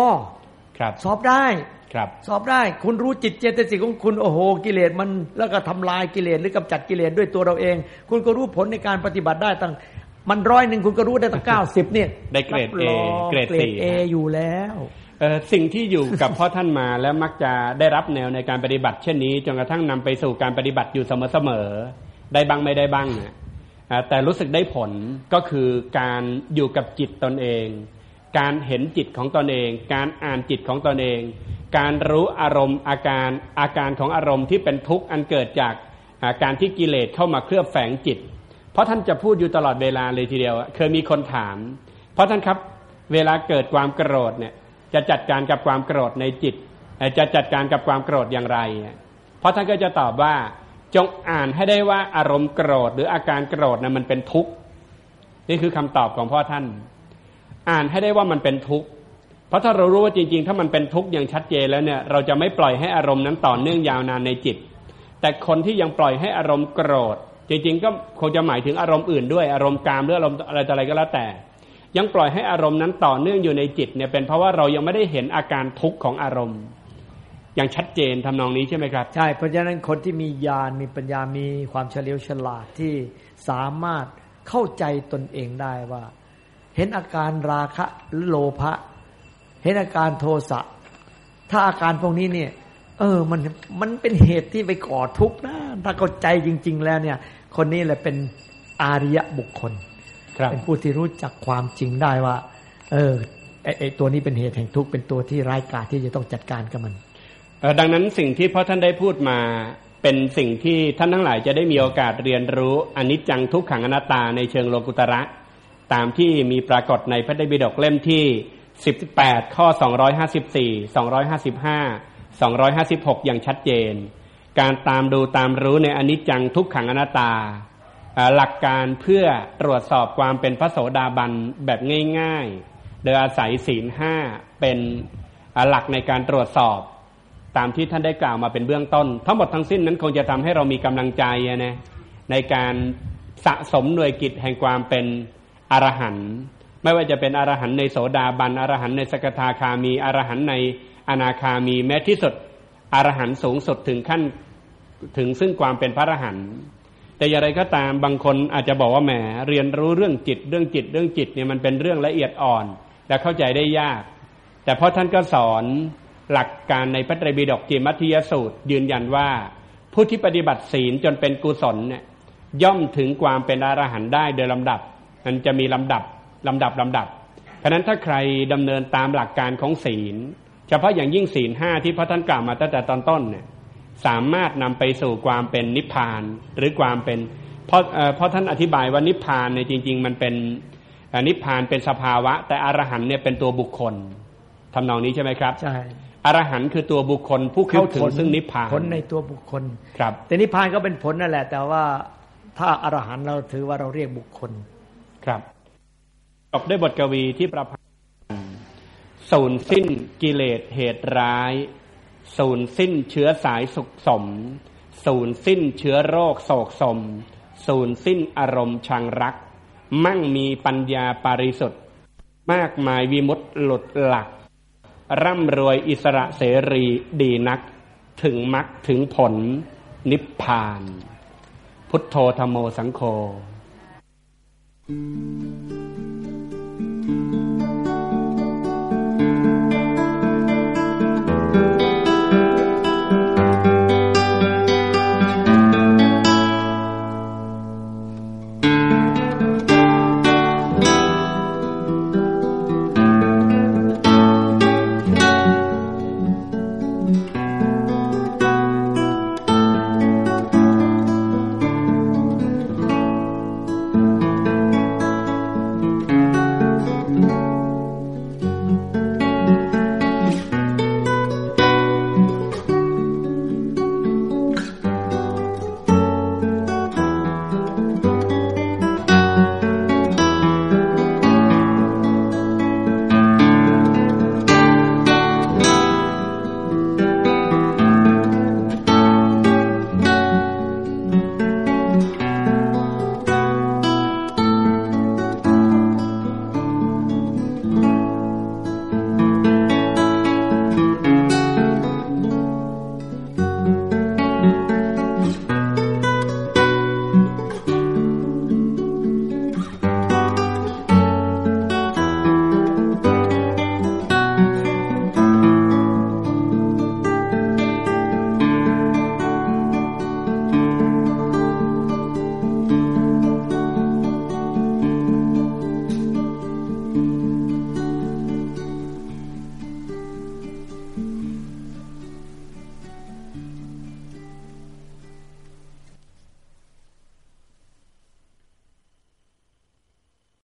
ครับสอบได้ครับ สอบได้คุณรู้จิตเจตสิกของคุณโอ้โหกิเลสมันแล้วก็ทำลายกิเลสหรือกำจัดกิเลสด้วยตัวเราเอง คุณก็รู้ผลในการปฏิบัติได้ตั้ง มันร้อยหนึ่งคุณก็รู้ได้ตั้งเก้าสิบเนี่ยได้เกรดเอเกรดสี่เออยู่แล้วสิ่งที่อยู่กับพ่อท่านมาแล้วมักจะได้รับแนวในการปฏิบัติ เช่นนี้จนกระทั่งนำไปสู่การปฏิบัติอยู่เสมอๆได้บ้างไม่ได้บ้างนะแต่รู้สึกได้ผลก็คือการอยู่กับจิตตนเอง การเห็นจิตของตนเอง การอ่านจิตของตนเอง การรู้อารมณ์อาการอาการของอารมณ์ที่เป็นทุกข์อันเกิดจากาการที่กิเลสเข้ามาเคลือบแฝงจิต เพราะท่านจะพูดอยู่ตลอดเวลาเลยทีเดียวเคยมีคนถาม เพราะท่านครับเวลาเกิดความโกรธเนี่ย จะจัดการกับความโกรธในจิต จะจัดการกับความโกรธอย่างไร เพราะท่านก็จะตอบว่าจงอ่านให้ได้ว่าอารมณ์โกรธหรืออาการโกรธนะมันเป็นทุกข์นี่คือคำตอบของพ่อท่าน อ่านให้ได้ว่ามันเป็นทุกข์เพราะถ้าเรารู้ว่าจริง ๆ ถ้ามันเป็นทุกข์อย่างชัดเจนแล้วเนี่ย เราจะไม่ปล่อยให้อารมณ์นั้นต่อเนื่องยาวนานในจิต แต่คนที่ยังปล่อยให้อารมณ์โกรธ จริง ๆ ก็คงจะหมายถึงอารมณ์อื่นด้วยอารมณ์กามหรืออารมณ์อะไรอะไรก็แล้วแต่ ยังปล่อยให้อารมณ์นั้นต่อเนื่องอยู่ในจิตเนี่ยเป็นเพราะว่าเรายังไม่ได้เห็นอาการทุกข์ของอารมณ์ อย่างชัดเจนทำนองนี้ใช่ไหมครับ ใช่เพราะฉะนั้นคนที่มีญาณมีปัญญามีความเฉลียวฉลาดที่สามารถเข้าใจตนเองได้ว่า เห็นอาการราคะหรือโลภะเห็นอาการโทสะถ้าอาการพวกนี้เนี่ยเออ มัน มันเป็นเหตุที่ไปก่อทุกข์นะ ถ้าเข้าใจจริง ๆ แล้วเนี่ย คนนี้แหละเป็นอาริยบุคคลครับเป็นผู้ที่รู้จักความจริงได้ว่า เออไอไอตัวนี้เป็นเหตุแห่งทุกข์เป็นตัวที่ร้ายกาจที่จะต้องจัดการกับมันเอ่อดังนั้นสิ่งที่พ่อท่านได้พูดมาเป็นสิ่งที่ท่านทั้งหลายจะได้มีโอกาสเรียนรู้อนิจจังทุกขังอนัตตาในเชิงโลกุตระ ตามที่มีปรากฏในพระไตรปิฎกเล่มที่18ข้อ254 255 256 อย่างชัดเจน การตามดูตามรู้ในอนิจจังทุกขังอนัตตา หลักการเพื่อตรวจสอบความเป็นพระโสดาบันแบบง่ายๆ โดยอาศัยศีลห้าเป็นหลักในการตรวจสอบตามที่ท่านได้กล่าวมาเป็นเบื้องต้น ทั้งหมดทั้งสิ้นนั้นคงจะทำให้เรามีกำลังใจนะในการสะสมหน่วยกิจแห่งความเป็นอรหันต์ไม่ว่าจะเป็นอรหันต์ในโสดาบันอรหันต์ในสกทาคามีอรหันต์ในอนาคามีแม้ที่สุด อรหันต์สูงสุดถึงขั้นถึงซึ่งความเป็นพระอรหันต์แต่อย่างไรก็ตามบางคนอาจจะบอกว่าแหมเรียนรู้เรื่องจิตเรื่องจิตเรื่องจิตเนี่ยมันเป็นเรื่องละเอียดอ่อน และเข้าใจได้ยาก แต่เพราะท่านก็สอนหลักการในพระไตรปิฎกจิมัทธิยสูตร ยืนยันว่า ผู้ที่ปฏิบัติศีลจนเป็นกุศลเนี่ยย่อมถึงความเป็นอรหันต์ได้โดยลำดับ มันจะมีลำดับลำดับลำดับ เพราะฉะนั้นถ้าใครดำเนินตามหลักการของศีล เฉพาะอย่างยิ่งศีลห้าที่พระท่านกล่าวมาตั้งแต่ตอนต้นเนี่ยสามารถนำไปสู่ความเป็นนิพพานหรือความเป็นเพราะเอ่อเพราะท่านอธิบายว่านิพพานเนี่ยจริง ๆ มันเป็นเอ่อนิพพานเป็นสภาวะ แต่อรหันต์เนี่ยเป็นตัวบุคคลทำนองนี้ใช่ไหมครับใช่อรหันต์คือตัวบุคคลผู้เข้าถึงซึ่งนิพพานผลในตัวบุคคลครับ แต่นิพพานก็เป็นผลนั่นแหละ แต่ว่าถ้าอรหันต์เราถือว่าเราเรียกบุคคลครับจบด้วยบทกวีที่ประพันธ์ สูญสิ้นกิเลสเหตุร้าย สูญสิ้นเชื้อสายสุขสม สูญสิ้นเชื้อโรคโศกสม สูญสิ้นอารมณ์ชังรัก มั่งมีปัญญาปาริสุทธิ์มากมายวิมุตติหลุดหลัก ร่ำรวยอิสระเสรีดีนัก ถึงมรรคถึงผล นิพพาน พุทโธธโมสังโฆ